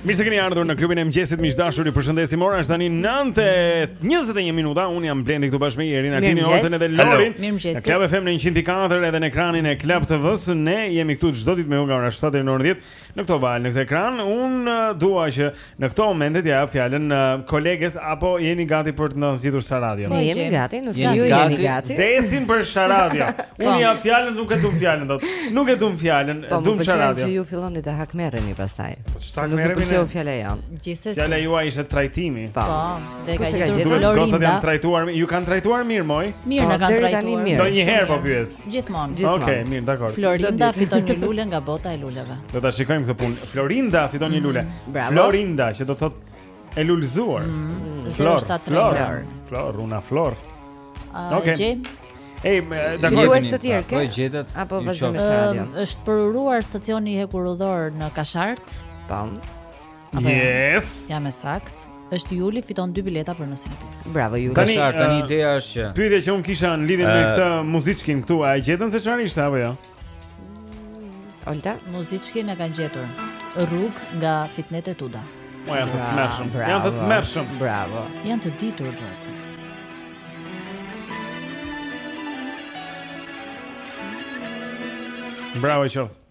Speaker 1: Mirë se keni ardhur në klubin e mëngjesit miq të dashur. Ju përshëndesim. Ora është tani 9:21 minuta. Un jam Blendi këtu bashkë me Erën,
Speaker 3: Altinin,
Speaker 1: Oltën edhe Lorin. Në Club FM në 104 edhe në ekranin e Club TV-së. Ne jemi këtu çdo ditë me ju nga ora 7 deri në orën 10. Në këto valë, në këtë ekran, unë dua që në këto momente t'ia jap fjalën koleges apo jeni gati për të na zgjidhur Sharadion?
Speaker 2: Ne jemi gati, nëse ju jeni gati.
Speaker 1: Vdesim për Sharadion. Po. Unë jap fjalën, nuk e dum fjalën dot. Nuk e dum fjalën,
Speaker 2: e po,
Speaker 1: dum
Speaker 2: Sharadion.
Speaker 1: Po,
Speaker 2: që ju filloni të hakmerreni pastaj.
Speaker 1: Po,
Speaker 2: çfarë hakmerremi? Nuk
Speaker 1: ju
Speaker 2: pëlqeu fjala jam.
Speaker 3: Gjithsesi.
Speaker 1: Fjala juaj ishte trajtimi.
Speaker 2: Po.
Speaker 3: Dhe ka gjetur Florinda.
Speaker 1: Ju kanë trajtuar, ju kanë trajtuar mirë, moj.
Speaker 3: Mirë, na kanë trajtuar.
Speaker 1: Ndonjëherë po pyes.
Speaker 3: Gjithmonë. Gjithmonë.
Speaker 1: Okej, okay, mirë, dakor.
Speaker 3: Florinda fiton një lule nga bota e luleve.
Speaker 1: Do ta shikojmë këtë punë. Florinda fiton një lule.
Speaker 3: Mm, bravo.
Speaker 1: Florinda, që do të thotë e lulëzuar.
Speaker 3: Mm,
Speaker 1: flor, flor, flor, runa flor.
Speaker 3: Uh,
Speaker 1: Okej.
Speaker 3: Okay.
Speaker 1: Ej, dakor.
Speaker 2: Ju është tjetër, ke?
Speaker 13: Po gjetet.
Speaker 2: Apo vazhdojmë
Speaker 3: Sharadion. Është përuruar stacioni hekurudhor në Kashar.
Speaker 2: Tam.
Speaker 1: Yes.
Speaker 3: Ja e saktë. Është Juli fiton dy bileta për në Cineplex.
Speaker 2: Bravo Juli.
Speaker 1: Tani
Speaker 13: është tani
Speaker 1: uh,
Speaker 13: ideja është që.
Speaker 1: Pyetja që un kisha në lidhje me
Speaker 13: uh,
Speaker 1: këtë muziçkën këtu, a e gjetën se çfarë ishte apo jo?
Speaker 2: Mm, Olta,
Speaker 3: muziçkën e kanë gjetur. Rrug nga Fitnet e Tuda.
Speaker 1: Po janë të tmerrshëm. Janë të tmerrshëm.
Speaker 2: Bravo.
Speaker 3: Janë të ditur këta.
Speaker 1: Bravo qoftë.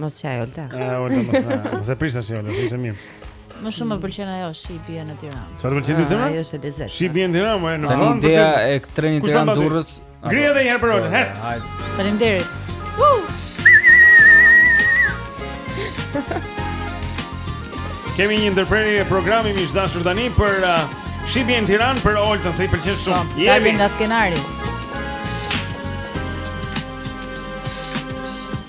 Speaker 2: Mos qaj Olta.
Speaker 1: Ah, Olta mos. Mos e prish tash Olta, ishte mirë.
Speaker 3: Më shumë më pëlqen ajo shi bie në Tiranë.
Speaker 1: Çfarë të pëlqen ty zemra?
Speaker 2: Ajo është e lezet.
Speaker 1: Shi bie në Tiranë, më në
Speaker 13: Tiranë.
Speaker 1: Tani
Speaker 13: ideja e trenit
Speaker 1: të
Speaker 13: Tiranë Durrës.
Speaker 1: Ngrije edhe një herë për Olta.
Speaker 13: Hajde.
Speaker 3: Faleminderit.
Speaker 1: Kemi një ndërprerje programi miq të dashur tani për uh, shi bie në Tiranë për Olta, se i pëlqen shumë.
Speaker 3: Po, Jemi nga skenari.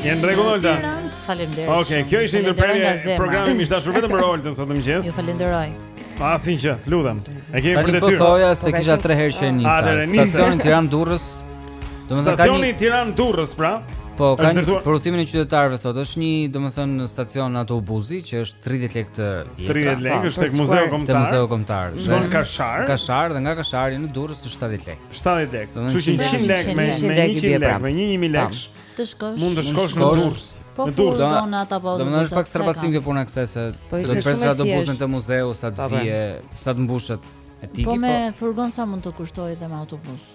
Speaker 1: Je në rregull Olta.
Speaker 3: Faleminderit.
Speaker 1: Okej, kjo ishte ndërprerje
Speaker 3: e
Speaker 1: programit me dashuri vetëm për Oltën sot mëngjes.
Speaker 3: Ju falenderoj.
Speaker 1: Asgjë, të lutem. E kemi për
Speaker 13: detyrë. Po thoja se po, kisha 3 herë që e nisa.
Speaker 1: Stacionin
Speaker 13: Tiranë Durrës Domethënë ka një
Speaker 1: Tiranë Durrës pra.
Speaker 13: Po, ka një për udhëtimin e qytetarëve thotë, është një domethënë stacion autobusi që është 30 lekë të vjetra.
Speaker 1: 30 lekë është tek muzeu kombëtar.
Speaker 13: Tek muzeu kombëtar.
Speaker 1: Shkon Kashar.
Speaker 13: Kashar dhe nga Kashari në Durrës është 70 lekë.
Speaker 1: 70 lekë. Kështu që 100 lekë me 100 lekë, pra. me 1000 lekë.
Speaker 3: Të shkosh.
Speaker 1: Mund të shkosh në Durrës.
Speaker 3: Po
Speaker 1: në Durrës.
Speaker 3: Do thoja ama po.
Speaker 13: Domethënë është pak
Speaker 3: strapacim
Speaker 13: kjo puna kësaj se
Speaker 3: po,
Speaker 13: do të presë autobusin te muzeu sa të vije, sa të mbushet. E Tiki,
Speaker 3: po me po. furgon sa mund të kushtojë dhe me autobus?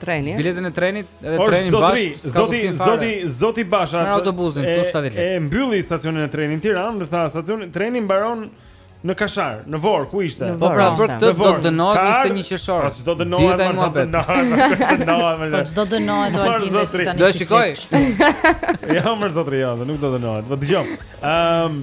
Speaker 2: Treni.
Speaker 13: Biletën e trenit, edhe,
Speaker 1: or,
Speaker 13: trenin bash.
Speaker 1: Zoti,
Speaker 13: zoti,
Speaker 1: zoti, zoti Basha.
Speaker 13: Me autobusin këtu 70 lekë.
Speaker 1: E mbylli stacionin e trenit në Tiranë dhe tha stacioni i trenit mbaron në Kashar, në Vorë, ku ishte?
Speaker 13: Po pra, për këtë do të dënohet 21 qershor.
Speaker 1: Po ç'do dënohet,
Speaker 13: mo,
Speaker 1: të dënohet.
Speaker 3: Po ç'do dënohet do
Speaker 1: të
Speaker 3: dinë tani.
Speaker 13: Do
Speaker 3: shikojmë.
Speaker 1: Jo, mo zotëri, jo, nuk do dënohet. Po dëgjomë. Ehm,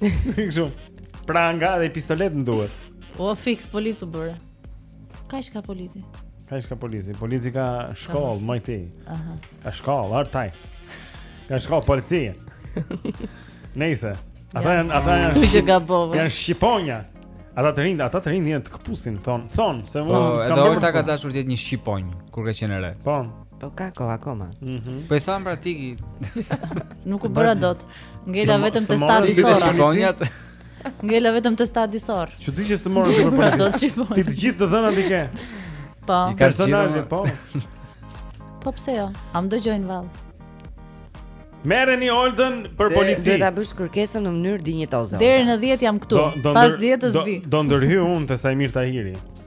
Speaker 1: Kështu. Pranga dhe pistoletë më duhet.
Speaker 3: Po fiks polic u bëre. Ka ish ka polici.
Speaker 1: Ka ish ka polici. Polici ka shkollë, moj ti.
Speaker 3: Aha.
Speaker 1: Ka shkollë, ore, ti. Ka shkollë polici. Nejse. Ata janë, ata janë.
Speaker 3: Thuj që gabova.
Speaker 1: Janë shqiponja. Ata të rinjtë, ata të rinjtë janë të këpusin, thonë, thonë se unë po, s'kam.
Speaker 13: Po,
Speaker 1: edhe
Speaker 13: Olta ka dashur të jetë një shqiponjë kur ka qenë e re.
Speaker 1: Po.
Speaker 2: Po ka kohë akoma.
Speaker 1: Mhm.
Speaker 13: Mm po i thonë pra Tiki.
Speaker 3: Nuk u bëra dot. Ngela vetëm te Star
Speaker 13: Disorrat.
Speaker 3: Ngela vetëm te Star Disor.
Speaker 1: Ç'e di që të marrin ty për
Speaker 3: punë.
Speaker 1: Ti të gjitha të dhënat i ke.
Speaker 3: Po.
Speaker 13: I ka personazhi,
Speaker 1: po.
Speaker 3: Po pse jo? A më dëgjojnë vallë.
Speaker 1: Merreni Oltën për policinë.
Speaker 2: Do ta bësh kërkesën në mënyrë dinjitoze.
Speaker 3: Deri në 10 jam këtu. Pas
Speaker 1: 10-ës
Speaker 3: s'vij.
Speaker 1: Do ndërhy unë te Saimir Tahiri.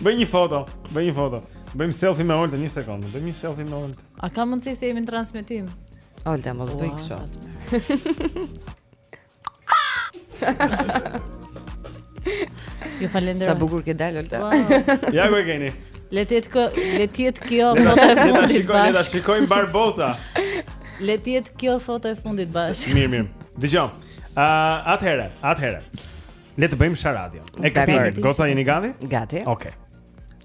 Speaker 1: Bëj një foto, bëj një foto. Bëjmë selfie me Oltën një sekondë. Bëjmë një selfie me Olta.
Speaker 3: A ka mundësi se jemi në transmetim?
Speaker 2: Olta mos bëj kështu.
Speaker 3: Ju falenderoj.
Speaker 2: Sa bukur ke dalë Olta.
Speaker 3: Wow.
Speaker 1: ja ku e keni.
Speaker 3: Le të jetë le të jetë kjo foto e fundit
Speaker 1: bashkë. Le ta
Speaker 3: shikojë
Speaker 1: mbarë bota.
Speaker 3: Le të jetë kjo foto e fundit bashkë.
Speaker 1: Mirë, mirë. Dëgjomë. Ë, uh, atëherë, atëherë. Le të bëjmë sharadën. E kemi. Goca jeni gati?
Speaker 2: Gati.
Speaker 1: Okej.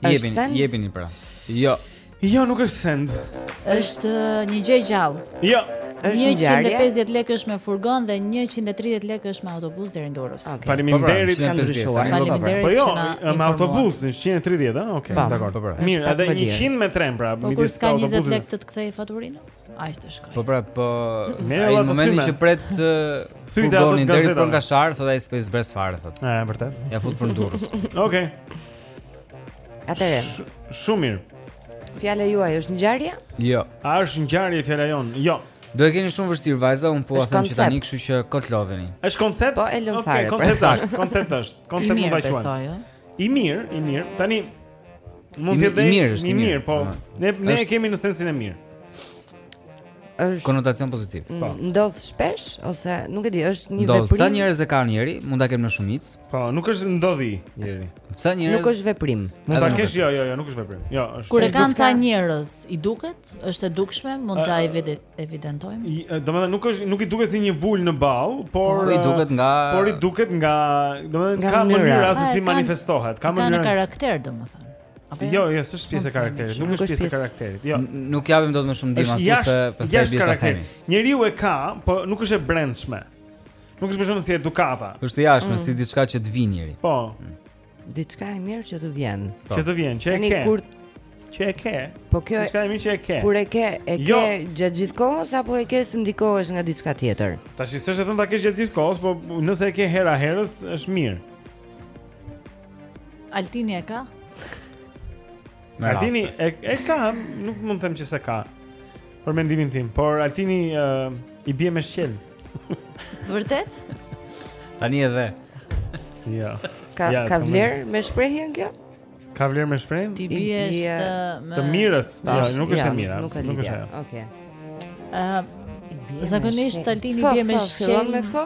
Speaker 13: Okay.
Speaker 2: Jepini,
Speaker 13: jepini pra. Jo.
Speaker 1: Jo, nuk është send.
Speaker 3: Është uh, një gjë e gjallë.
Speaker 1: Jo.
Speaker 2: Është
Speaker 3: 150 lekë është me furgon dhe 130 lekë është me autobus deri në Durrës.
Speaker 2: Okay.
Speaker 1: Faleminderit
Speaker 13: që
Speaker 2: kanë ndryshuar.
Speaker 3: Faleminderit.
Speaker 1: Po jo, me autobus 130, ëh,
Speaker 2: okay.
Speaker 1: Dakor,
Speaker 13: po pra.
Speaker 1: Mirë, edhe 100 me tren pra,
Speaker 3: po,
Speaker 1: midis
Speaker 3: autobusit. Po
Speaker 1: një 20
Speaker 3: lekë të të kthej faturinë? Ai të shkoj.
Speaker 13: Po pra, po ai në momentin që pret furgonin deri për Kashar, thotë ai s'pres fare thotë.
Speaker 1: Ëh, vërtet.
Speaker 13: Ja fut për Durrës.
Speaker 1: Okej.
Speaker 2: Atëherë.
Speaker 1: Shumë mirë.
Speaker 2: Fjala juaj është ngjarje?
Speaker 13: Jo.
Speaker 1: A është ngjarje fjala jonë? Jo.
Speaker 13: Do e keni shumë vështirë vajza, unë po
Speaker 2: ua
Speaker 13: them që tani, kështu që kot lodheni.
Speaker 1: Është koncept?
Speaker 2: Po e lëm fare.
Speaker 1: Okej,
Speaker 2: koncept
Speaker 1: është, koncept është. Koncept mund ta quajmë. I mirë, i mirë. Tani Mund të bëj
Speaker 13: mirë, është mirë,
Speaker 1: po.
Speaker 13: Ah.
Speaker 1: Ne ne e kemi në sensin e mirë.
Speaker 2: Është
Speaker 13: konotacion pozitiv.
Speaker 1: Po.
Speaker 2: Ndodh shpesh ose nuk e di, është një veprim.
Speaker 13: Disa njerëz e kanë njeri, mund ta kenë në shumicë.
Speaker 1: Po, nuk është ndodhi njëri.
Speaker 13: Sa njerëz?
Speaker 2: Nuk është veprim.
Speaker 1: Mund ta kesh, jo, jo, jo, nuk është veprim. Jo, është.
Speaker 3: Kur e kanë ata njerëz, i duket? Është e dukshme, mund ta e
Speaker 1: vetë. evidentojmë. Domethënë nuk është nuk i duket si një vulë në ball, por
Speaker 13: po, i duket nga
Speaker 1: por i duket nga domethënë ka
Speaker 2: mënyra
Speaker 1: se si manifestohet, ka mënyra.
Speaker 3: Ka karakter domethënë.
Speaker 2: Apo
Speaker 1: jo, jo, është pjesë e karakterit, nuk është pjesë e karakterit. Jo.
Speaker 13: Nuk japim dot më shumë ndihmë aty se pastaj bie ta themi.
Speaker 1: Njeriu e ka, po nuk është e brendshme. Nuk është për shkak si edukata.
Speaker 13: Është e jashtme
Speaker 2: mm.
Speaker 13: si diçka që të vjen njeri.
Speaker 1: Po. Mm.
Speaker 2: Diçka e mirë që të vjen. Po.
Speaker 1: Që të vjen, që e ke.
Speaker 2: Kur
Speaker 1: që e ke.
Speaker 2: Po kjo
Speaker 1: diçka e mirë që e ke.
Speaker 2: Kur e ke, e
Speaker 1: jo.
Speaker 2: ke jo. gjatë gjithë kohës apo e ke se ndikohesh nga diçka tjetër?
Speaker 1: Tashi s'është e thënë ta kesh gjatë gjithë kohës, po nëse e ke hera herës është mirë.
Speaker 3: Altini e ka?
Speaker 13: Me
Speaker 1: Altini e, e ka, nuk mund të them që s'e ka. Për mendimin tim, por Altini uh, i bie me shqelm.
Speaker 3: Vërtet?
Speaker 13: Tani edhe.
Speaker 1: Jo.
Speaker 2: Ka
Speaker 1: ja,
Speaker 2: ka vlerë me shprehjen kjo?
Speaker 1: Ka vlerë me shprehjen?
Speaker 3: T'i
Speaker 2: bie
Speaker 3: të me...
Speaker 1: të mirës. Po, jo, nuk është e mira.
Speaker 2: Nuk
Speaker 1: është ajo.
Speaker 2: Okej.
Speaker 3: Ëh, zakonisht Altini
Speaker 2: i
Speaker 3: bie me
Speaker 2: shqelm. Fillon me
Speaker 3: fë?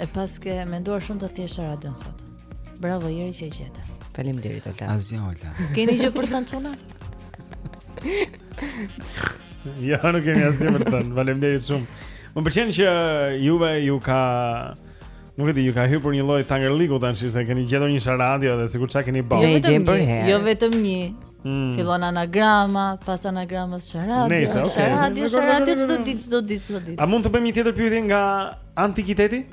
Speaker 2: E
Speaker 3: paske menduar shumë të thjeshtë sharadion sot. Bravo Jeri që e gjete.
Speaker 2: Faleminderit Olta.
Speaker 13: Asgjë Olta.
Speaker 3: Keni gjë për të thënë çuna?
Speaker 1: Ja, jo, nuk kemi asgjë për të thënë. Faleminderit shumë. Më pëlqen që juve ju ka Nuk e di, ju ka hyrë për një lloj tangërllëku tani se keni gjetur një sharadio dhe sikur ç'ka keni bërë.
Speaker 2: Jo vetëm
Speaker 3: një, jo vetëm një.
Speaker 1: Mm.
Speaker 3: Fillon anagrama, pas anagramës sharadio, sharadio, sharadio çdo ditë, çdo ditë, çdo ditë.
Speaker 1: A mund të bëjmë një tjetër pyetje nga Antikiteti?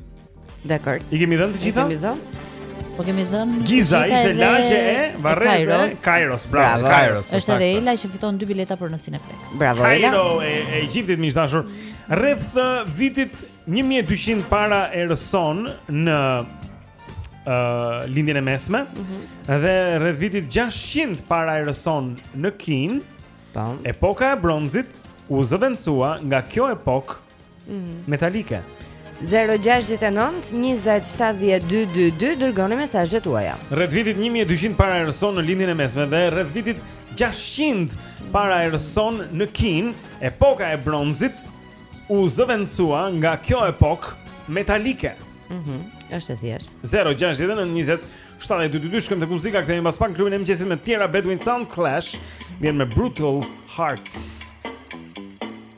Speaker 2: Dakord.
Speaker 1: I kemi dhënë të gjitha?
Speaker 2: I kemi dhënë.
Speaker 3: Po kemi dhënë
Speaker 1: Giza ishte lagje e
Speaker 3: varrezës,
Speaker 1: Kajros, bravo, Kajros.
Speaker 3: Është edhe Ela që fiton dy bileta për në Cineplexx.
Speaker 2: Bravo Ela.
Speaker 1: Kajro e Egjiptit miq të dashur. Rreth uh, vitit 1200 para erës sonë në ë uh, lindjen e mesme mm -hmm. dhe rreth vitit 600 para erës sonë në Kinë,
Speaker 2: Tam.
Speaker 1: epoka e bronzit u zëvendësua nga kjo epokë
Speaker 2: Mhm. Metalike. 0-6-9-27-12-22 Dërgoni mesazhet tuaja
Speaker 1: Rreth vitit 1200 para erës sonë në Lindjen e Mesme Dhe rreth vitit 600 para erës sonë në Kinë Epoka e bronzit U zëvendësua nga kjo epokë Metalike
Speaker 2: mm -hmm. Është e thjeshtë
Speaker 1: 0-6-9-27-12-22 Shkojmë te muzika kthehemi pas pak Klubin e mëngjesit me të tjera Bedouin Soundclash Vjen me Brutal Hearts
Speaker 19: Brutal Hearts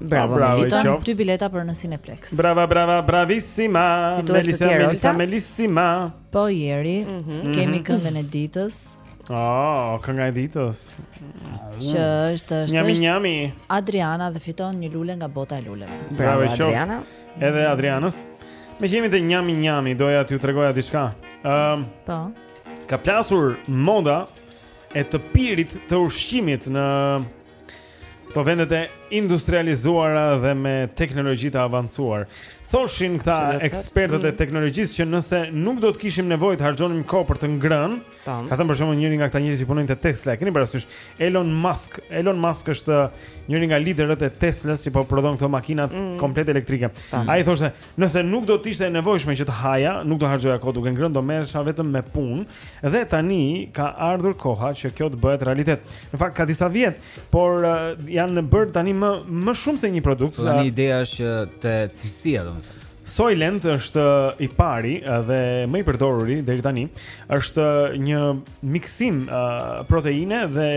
Speaker 3: Bravo, ah,
Speaker 1: bravo
Speaker 3: Melisa. Dy bileta për në Cineplex.
Speaker 1: Brava, brava, bravissima. Melisa,
Speaker 3: Melisa,
Speaker 1: Melisa.
Speaker 3: Po
Speaker 1: hyri
Speaker 3: mm -hmm. kemi këngën e ditës.
Speaker 1: Oh, kënga e ditës.
Speaker 3: Që është është.
Speaker 1: Njami, njami.
Speaker 3: Adriana dhe fiton një lule nga bota e luleve.
Speaker 1: Bravo, bravo Adriana. Edhe Adrianës. Meqë jemi te njami, njami, doja t'ju tregoja diçka. Ehm.
Speaker 3: Um, po.
Speaker 1: Ka plasur moda e të pirit të ushqimit në Këto vendet e industrializuara dhe me teknologji të avancuar. Thoshin këta ekspertët e
Speaker 2: mm.
Speaker 1: teknologjisë që nëse nuk do të kishim nevojë të harxhonim kohë për të ngrënë, ka thënë për shembull njëri nga këta njerëz që punojnë te Tesla, keni parasysh Elon Musk. Elon Musk është njëri nga liderët e Teslës që po prodhon këto makinat
Speaker 2: mm.
Speaker 1: komplet elektrike. Ai thoshte, Nëse nuk do të ishte e nevojshme që të haja, nuk do harxhoja kohë duke ngrënë, do merresha vetëm me punë. Dhe tani ka ardhur koha që kjo të bëhet realitet. Në fakt ka disa vjet, por uh, janë bërë tani më shumë se një produkt.
Speaker 13: Po tani ideja është që te cilësia domethënë.
Speaker 1: Soylent është uh, i pari uh, dhe më i përdoruri deri tani. Është një miksim uh, proteine dhe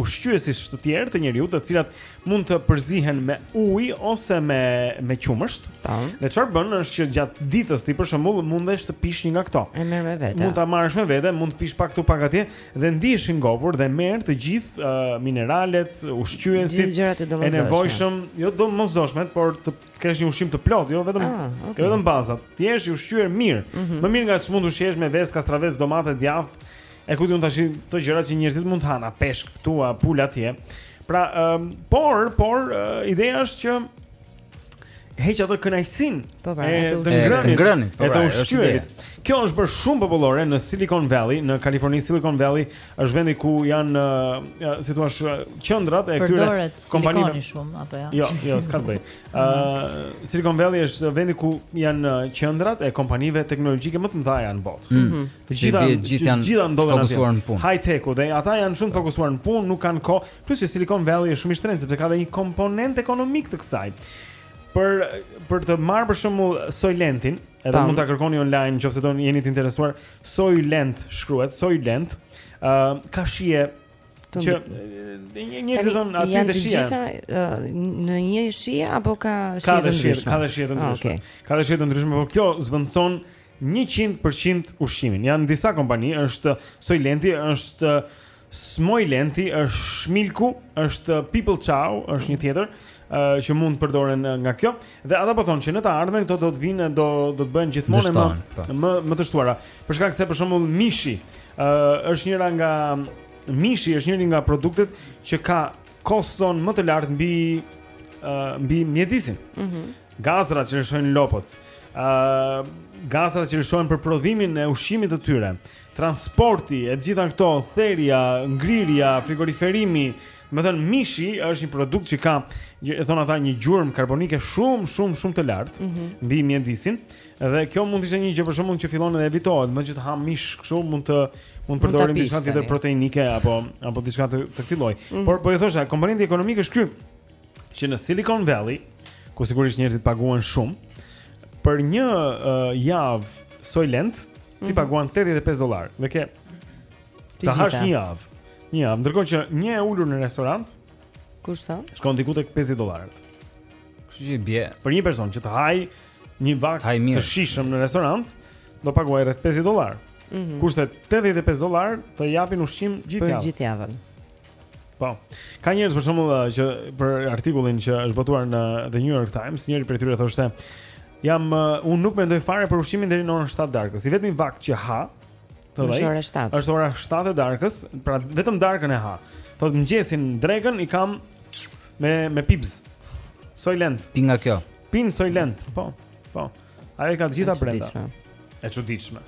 Speaker 1: ushqyesish të tjerë të njeriu, të cilat mund të përzihen me ujë ose me me qumësht. Tan. Dhe çfarë bën është që gjatë ditës ti për shembull mundesh të pish një nga këto.
Speaker 2: E merr me vete.
Speaker 1: Mund ta marrësh me vete, mund të pish pak këtu pak atje dhe ndihesh i ngopur dhe merr të gjithë uh, mineralet, ushqyesit
Speaker 2: e
Speaker 1: nevojshëm, jo të domosdoshmet, por të kesh një ushqim të plotë, jo vetëm
Speaker 2: ah, okay.
Speaker 1: jo vetëm bazat. Ti je i ushqyer mirë.
Speaker 2: Mm -hmm.
Speaker 1: Më mirë nga ç'mund të ushqehesh me vezë, kastravec, domate, djathë E ku di unë tash këto gjëra që njerëzit mund të hanë, a peshk këtu, a pulë atje. Pra, um, por, por uh, ideja është që heq atë kënaqësinë
Speaker 2: po, pra,
Speaker 1: e
Speaker 2: të
Speaker 1: ngrënit,
Speaker 13: ngrënit po,
Speaker 1: e të
Speaker 13: pra,
Speaker 1: ushqyerit. Kjo është bërë shumë popullore në Silicon Valley, në Kaliforni Silicon Valley është vendi ku janë uh, si thua qendrat e këtyre
Speaker 3: kompanive shumë apo jo.
Speaker 1: Jo, jo, s'ka gjë. Ë uh, Silicon Valley është vendi ku janë qendrat e kompanive teknologjike më të mëdha në botë.
Speaker 13: Mm -hmm.
Speaker 1: Të gjitha
Speaker 13: të
Speaker 1: gjitha ndodhen atje. High tech dhe ata janë shumë po. fokusuar në punë, nuk kanë kohë. Plus që Silicon Valley është shumë i shtrenjtë sepse ka dhe një komponent ekonomik të kësaj. Për për të marrë për shembull Soylentin, edhe
Speaker 2: Tam.
Speaker 1: mund ta kërkoni online nëse doni jeni të interesuar. Soylent shkruhet Soylent. Ë uh, ka shije që një
Speaker 2: një
Speaker 1: sezon aty të shija.
Speaker 2: Janë gjithë në një shije apo ka shije të ndryshme?
Speaker 1: Ka dhe shije të ndryshme. Ka dhe shije të ndryshme, por kjo zvendçon njëqind për qind ushqimin. Janë disa kompani, është Soylenti, është Smoylenti, është Shmilku, është People Chow, është një tjetër uh, që mund të përdoren eh, nga kjo dhe ata po thonë që në të ardhmen këto do të vijnë do do të bëhen gjithmonë më
Speaker 13: po.
Speaker 1: më më të shtuara. Për shkak se për shembull mishi ë uh, është njëra nga mishi është njëri nga produktet që ka koston më të lartë mbi uh, mbi mjedisin.
Speaker 2: Mhm.
Speaker 1: Mm Gazrat që lëshojnë lopët. Ë uh, gazrat që lëshohen për prodhimin e ushqimit të tyre. Transporti e të gjitha këto, therja, ngrirja, frigoriferimi, me thënë mishi është një produkt që ka, e thonë ata një gjurmë karbonike shumë shumë shumë të lartë
Speaker 2: mm -hmm.
Speaker 1: mbi mjedisin dhe kjo mund të ishte një gjë për shembull që fillon edhe evitohet, më që të hamë mish kështu mund të mund të përdorim diçka tjetër proteinike apo apo diçka të, të këtij lloji.
Speaker 2: Mm -hmm.
Speaker 1: Por po e thosha, komponenti ekonomik është ky që në Silicon Valley, ku sigurisht njerëzit paguan shumë, për një uh, javë Soylent ti
Speaker 2: mm -hmm.
Speaker 1: paguan 85 dollar. Dhe ke
Speaker 2: të
Speaker 1: hash një javë. Një javë, ndërkohë që një e ulur në restorant
Speaker 2: kushton?
Speaker 1: Shkon diku tek 50 dollarë.
Speaker 13: Kështu që i bie.
Speaker 1: Për një person që të hajë një vakt të shijshëm në restorant, do paguajë rreth 50 dollarë.
Speaker 2: Mm -hmm.
Speaker 1: Kurse 85 dollarë të japin ushqim gjithë javën.
Speaker 2: Për gjithë javën.
Speaker 1: Po. Ka njerëz për shembull uh, që për artikullin që është botuar në The New York Times, njëri prej tyre thoshte, "Jam uh, unë nuk mendoj fare për ushqimin deri në orën 7 të darkës. I vetmi vakt që ha, të
Speaker 2: vëj,
Speaker 1: është
Speaker 2: ora 7.
Speaker 1: Është ora 7 e darkës, pra vetëm darkën e ha. Thotë mëngjesin drekën i kam me me pips. Soylent.
Speaker 13: Pin nga kjo.
Speaker 1: Pin Soylent, po. Po. Ajo ka të gjitha brenda. E çuditshme.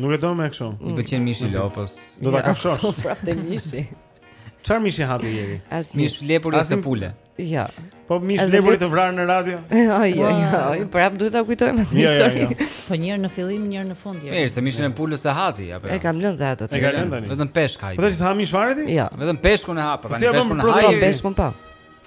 Speaker 1: Nuk e
Speaker 13: do
Speaker 2: më
Speaker 1: kështu.
Speaker 13: I pëlqen mishi i lopës.
Speaker 1: Do ta kafshosh.
Speaker 2: Po prap te mishi.
Speaker 1: Çfarë mishi ha ti
Speaker 2: Jeri?
Speaker 13: Mish lepur ose pule?
Speaker 2: Jo.
Speaker 1: Po mish
Speaker 2: lepur
Speaker 1: të vrarë në radio?
Speaker 2: Jo, jo, jo. Prap duhet ta kujtojmë atë histori.
Speaker 3: Po njëherë në fillim, njëherë në fund Jeri.
Speaker 13: Mirë, se mishin e pulës e ha ti apo?
Speaker 2: E kam lënë atë.
Speaker 1: E kam lënë tani.
Speaker 13: Vetëm peshk haj.
Speaker 1: Po tash ha mish vareti?
Speaker 2: Jo.
Speaker 13: Vetëm peshkun e ha,
Speaker 1: po
Speaker 13: tani peshkun e haj.
Speaker 2: Po peshkun po.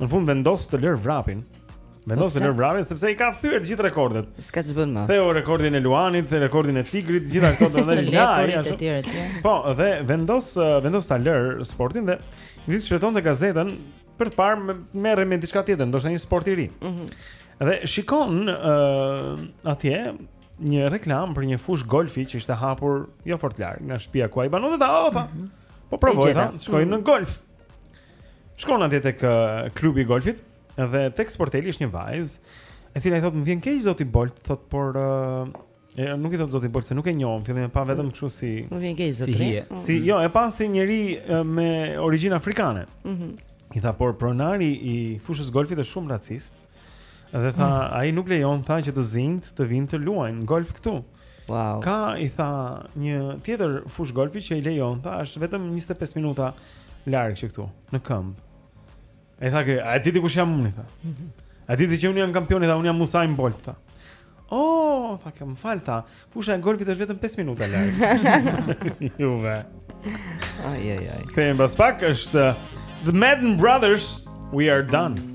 Speaker 1: Në fund vendos të lërë vrapin. Vendos të lërë vrapin sepse i ka thyer të gjithë rekordet.
Speaker 2: S'ka ç'bën më.
Speaker 1: Theu rekordin e luanit, theu rekordin e tigrit, të gjitha këto do
Speaker 3: të
Speaker 1: ndajë.
Speaker 3: Rekordin e tjerë ti.
Speaker 1: Po, dhe vendos uh, vendos ta lërë sportin dhe nis shfleton gazetën për të parë të merret me diçka tjetër, ndoshta një sport i ri. Ëh.
Speaker 2: Mhm.
Speaker 1: Dhe shikon ëh uh, atje një reklamë për një fushë golfi që ishte hapur jo fort larg nga shtëpia ku ai banon dhe tha ofa. Mm -hmm. Po provoj
Speaker 2: ta,
Speaker 1: shkoj
Speaker 2: mm -hmm.
Speaker 1: në golf. Shkon atje tek klubi i golfit dhe tek sporteli është një vajzë e cila i thotë më vjen keq zoti Bolt, thotë por uh, e, nuk i thotë zoti Bolt se nuk e njoh në fillim e pa vetëm kështu si
Speaker 2: Më vjen keq zotri.
Speaker 13: hije.
Speaker 2: Mm.
Speaker 1: si jo, e pa si njeri uh, me origjinë afrikane.
Speaker 2: Mhm.
Speaker 1: I tha por pronari i fushës së golfit është shumë racist. Dhe tha, mm. ai nuk lejon tha që të zinjtë të vijnë të luajnë golf këtu.
Speaker 2: Wow.
Speaker 1: Ka i tha një tjetër fushë golfi që i lejon tha, është vetëm 25 minuta larg që këtu, në këmbë. Ai tha, "A di ti kush jam unë?" tha. Mhm. A di ti që unë jam kampion, tha, unë jam Usain Bolt tha. Oh, tha kjo më fal, tha Fusha e golfit është vetëm 5 minuta larg për juve
Speaker 2: Aj, aj, aj
Speaker 1: Kemi pas pak është The Madden Brothers We are done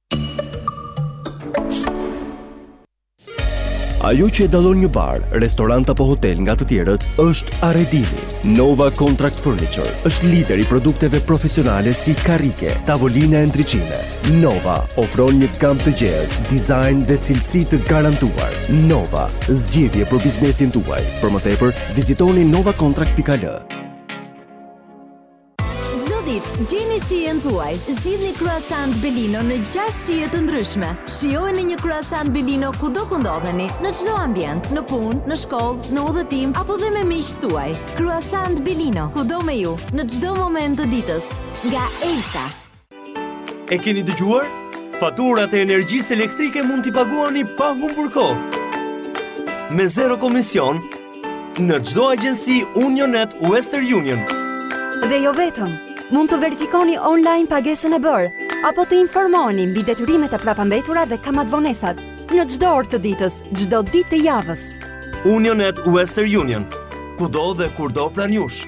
Speaker 23: Ajo që e dallon një bar, restorant apo hotel nga të tjerët është arredimi. Nova Contract Furniture është lider i produkteve profesionale si karrike, tavolina e ndriçime. Nova ofron një gamë të gjerë, dizajn dhe cilësi të garantuar. Nova, zgjidhje për biznesin tuaj. Për më tepër, vizitoni novacontract.al.
Speaker 24: Çdo ditë gjeni shijen tuaj. Zgjidhni croissant Belino në 6 shije të ndryshme. Shijoni një croissant Belino kudo ku ndodheni, në çdo ambient, në punë, në shkollë, në udhëtim apo dhe me miqtë tuaj. Croissant Belino, kudo me ju, në çdo moment të ditës. Nga Elta.
Speaker 7: E keni dëgjuar? Faturat e energjisë elektrike mund t'i paguani pa humbur kohë. Me zero komisione në çdo agjenci Unionet Western Union.
Speaker 25: Dhe jo vetëm, mund të verifikoni online pagesën e bërë apo të informoheni mbi detyrimet e prapambetura dhe kamatëvonesat në çdo orë të ditës, çdo ditë të javës.
Speaker 7: Unionet Western Union, kudo dhe kurdo pranë jush.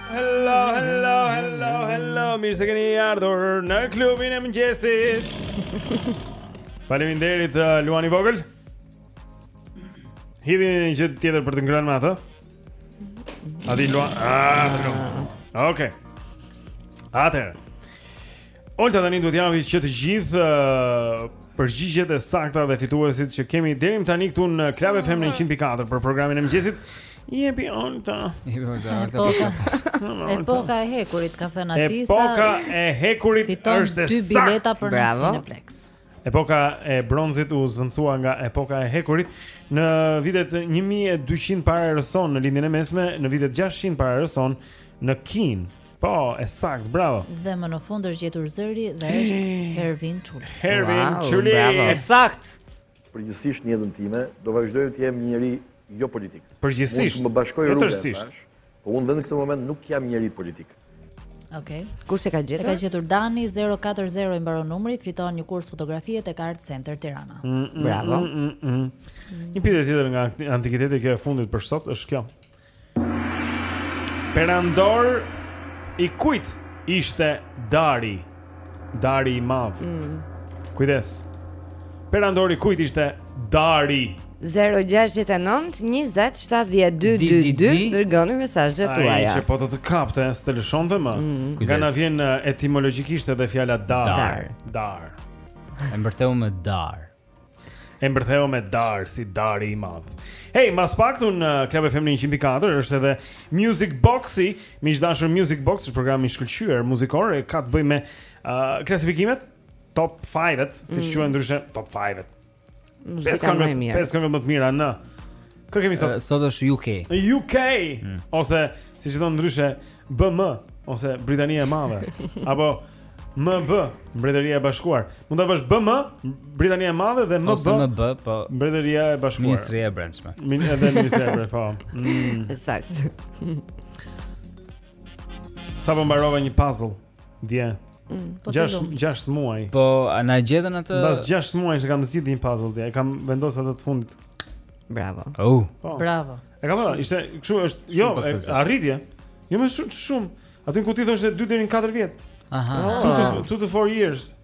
Speaker 1: Hello, hello, hello, hello Mirë se keni ardhur në klubin e mëngjesit Faleminderit uh, Luan i vogël Hidhi një një gjë tjetër për të ngrënë me atë Ati Luan Ah, të lumë Okej Atëherë Olta tani duhet t'ja u vë që të gjithë uh, përgjigjet e sakta dhe fituesit që kemi deri më tani këtu në Club FM 104 për programin e mëngjesit. Jepi Olta.
Speaker 13: Jepi Olta.
Speaker 3: Epoka. Epoka e hekurit ka thënë Atisa.
Speaker 1: Epoka e hekurit është e saktë.
Speaker 3: Fiton dy bileta
Speaker 1: për
Speaker 3: Cineplex.
Speaker 1: Epoka e bronzit u zvendësua nga epoka e hekurit në vitet 1200 para erës sonë në Lindjen e Mesme, në vitet 600 para erës sonë në Kinë. Po, e sakt, bravo.
Speaker 3: Dhe më në fund është gjetur zëri dhe është Hervin Çuli.
Speaker 1: Hervin Çuli, bravo.
Speaker 26: E sakt. Përgjithsisht në jetën time do vazhdoj të jem njeri jo politik.
Speaker 1: Përgjithsisht.
Speaker 26: Më
Speaker 1: bashkoi
Speaker 26: rrugë. Po unë dhe në këtë moment nuk jam njeri politik.
Speaker 3: Okej. Okay.
Speaker 2: Kush e ka gjetur?
Speaker 3: E ka gjetur Dani 040 i mbaron numri, fiton një kurs fotografie tek Art Center Tirana.
Speaker 1: Mm, mm, Bravo. Mm, mm, mm. Mm. Një pyetje tjetër nga antikiteti kjo e fundit për sot është kjo. Perandor i kujt ishte Dari? Dari i madh.
Speaker 2: Mm.
Speaker 1: Kujdes. Perandor i kujt ishte Dari?
Speaker 2: 0-6-9-27-12-2 Dërgoni mesazhet tuaja.
Speaker 1: Ai që po të të kapte, s'të lëshonte më
Speaker 2: mm.
Speaker 1: Nga na vjen etimologjikisht edhe fjala dar
Speaker 13: Dar,
Speaker 1: dar.
Speaker 13: E mbërtheu me dar
Speaker 1: E mbërtheu me dar si dari i madh. Hey, mas pak këtu në uh, Club FM 104 është edhe Music Boxi, miq të dashur Music Box, është program i shkëlqyer muzikor, e ka të bëjë me uh, klasifikimet Top 5-et, siç
Speaker 2: mm.
Speaker 1: quhen ndryshe Top 5-et. Pesë këngët më të mira në Kë kemi sot?
Speaker 13: Sot është UK.
Speaker 1: UK mm. ose siç e thon ndryshe BM ose Britania e Madhe apo MB, Mbretëria e Bashkuar. Mund ta bësh BM, Britania e Madhe dhe MB.
Speaker 13: Ose MB, po.
Speaker 1: Mbretëria e Bashkuar.
Speaker 13: Ministria e Brendshme.
Speaker 1: Ministria e Brendshme, po. Mm. Saktë. Sapo mbarova një puzzle. Dje.
Speaker 2: Mm,
Speaker 3: po
Speaker 1: 6 6 muaj.
Speaker 13: Po na gjetën atë.
Speaker 1: Mbas 6 muaj që kam zgjidhur një puzzle dje, kam vendosur atë të fundit.
Speaker 2: Bravo.
Speaker 13: Oh.
Speaker 1: Po.
Speaker 3: Bravo.
Speaker 1: E kam thënë, ishte kështu është, jo, arritje. Jo më shumë shumë. Aty në kuti thoshte 2 deri në 4 vjet.
Speaker 13: Aha.
Speaker 1: Oh. Two, to, two to four years.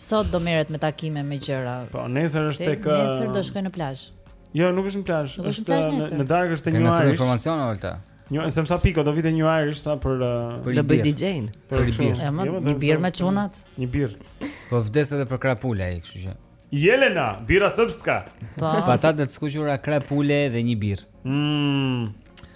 Speaker 3: Sot do merret me takime me gjëra.
Speaker 1: Po, nesër është tek
Speaker 3: Nesër do shkoj në plazh.
Speaker 1: Jo, nuk është në plazh,
Speaker 3: është në
Speaker 1: darkë është
Speaker 13: një ajër.
Speaker 1: Ka
Speaker 13: informacion Olta.
Speaker 1: Një, se më tha piko, do vinte një ajrë ishte për...
Speaker 13: Për
Speaker 2: një
Speaker 13: birë.
Speaker 1: Për një
Speaker 13: birë.
Speaker 3: E më, një birë me çunat.
Speaker 1: Një birë.
Speaker 13: Po vdes edhe për krapule, e kështu që...
Speaker 1: Jelena, bira sërpska.
Speaker 3: Po.
Speaker 13: Patate të skuqura, krapule dhe një birë.
Speaker 1: Mmm...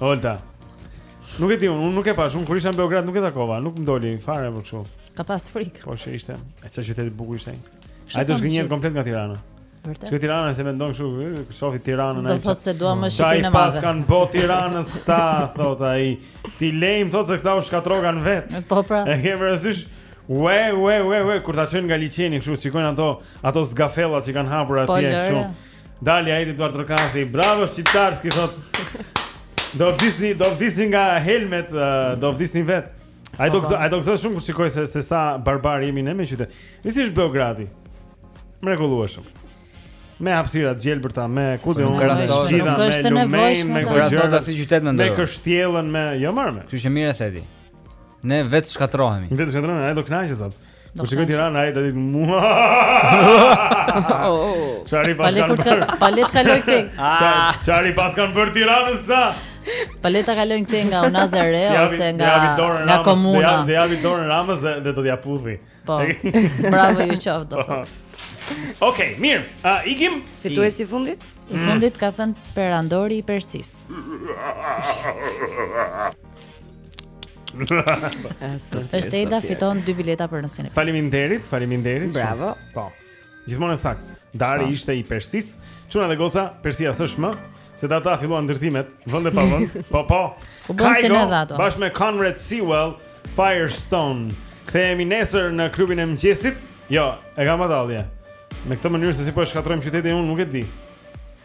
Speaker 1: Olta. Nuk e di, unë nuk e pash, unë kur isha në Beograd nuk e takova, nuk më doli fare për kështu.
Speaker 3: Ka pas frikë.
Speaker 1: Po që ishte, e çfarë qyteti bukur ishte. Ai do
Speaker 3: zhgënjehet
Speaker 1: komplet nga Tirana.
Speaker 3: Vërtet.
Speaker 1: Që Tirana se mendon kështu, shohi Tiranën ai.
Speaker 3: Do thotë se dua më Shqipërinë e Madhe.
Speaker 1: Ç'i paskan bo Tiranës këta, thot ai. T'i lëmë thot se këta u shkatërrokan vet.
Speaker 3: Po pra.
Speaker 1: E ke parasysh? Ue, ue, ue, ue, kur ta çojnë nga liqeni kështu, shikojnë ato ato zgafella që kanë hapur atje
Speaker 3: po,
Speaker 1: kështu. Dali ai Eduard Rokasi, bravo shqiptar, ti thot. Do vdisni, do vdisni nga helmet, do vdisni vet. Ai do ai do gëzojë shumë kur shikojë se se sa barbar jemi ne me qytet. Se si është Beogradi. Mrekullueshëm. Me hapësira të gjelbërta, me ku
Speaker 13: di
Speaker 1: unë
Speaker 3: krahasosh gjithë
Speaker 1: me
Speaker 3: lumenj,
Speaker 1: me
Speaker 13: krahasosh atë qytet
Speaker 1: me
Speaker 13: ndër.
Speaker 1: Me kështjellën me, jo më.
Speaker 13: Kështu që mirë e the ti. Ne
Speaker 1: vetëshkatërrohemi. Vetëshkatërrohemi, ai do kënaqet atë.
Speaker 3: Do
Speaker 1: të
Speaker 3: shikojë
Speaker 1: Tiranën ai do të mua.
Speaker 3: Çar
Speaker 1: i
Speaker 3: paskan
Speaker 1: bërë.
Speaker 3: Pa le të kalojë
Speaker 1: këtej. Çar i paskan bërë Tiranës këta.
Speaker 3: Pa le ta kalojnë këtej nga Unaza e Re ose nga nga komuna.
Speaker 1: Do ia japi dorën Ramës dhe dhe do t'ia puthi.
Speaker 3: Po. Bravo ju qoftë do
Speaker 1: po.
Speaker 3: thotë.
Speaker 1: Okej, mirë. A ikim?
Speaker 2: Fituesi i fundit?
Speaker 3: I fundit ka thënë Perandori i Persisë. Është Eda fiton dy bileta për në Cineplex.
Speaker 1: Faleminderit, faleminderit.
Speaker 2: Bravo.
Speaker 1: Po. Gjithmonë saktë. Dari
Speaker 3: po.
Speaker 1: ishte i Persisë. Çuna dhe goca, Persia s'është më. Se dhe ata filluan ndërtimet, vënd e pa vënd, po po
Speaker 3: U bën si në dhato
Speaker 1: Bashë me Conrad Sewell, Firestone
Speaker 27: Kthehemi nesër në klubin e mëngjesit Jo, e kam me tallje Me këtë mënyrë se si po e shkatërrojmë qytetin unë nuk e di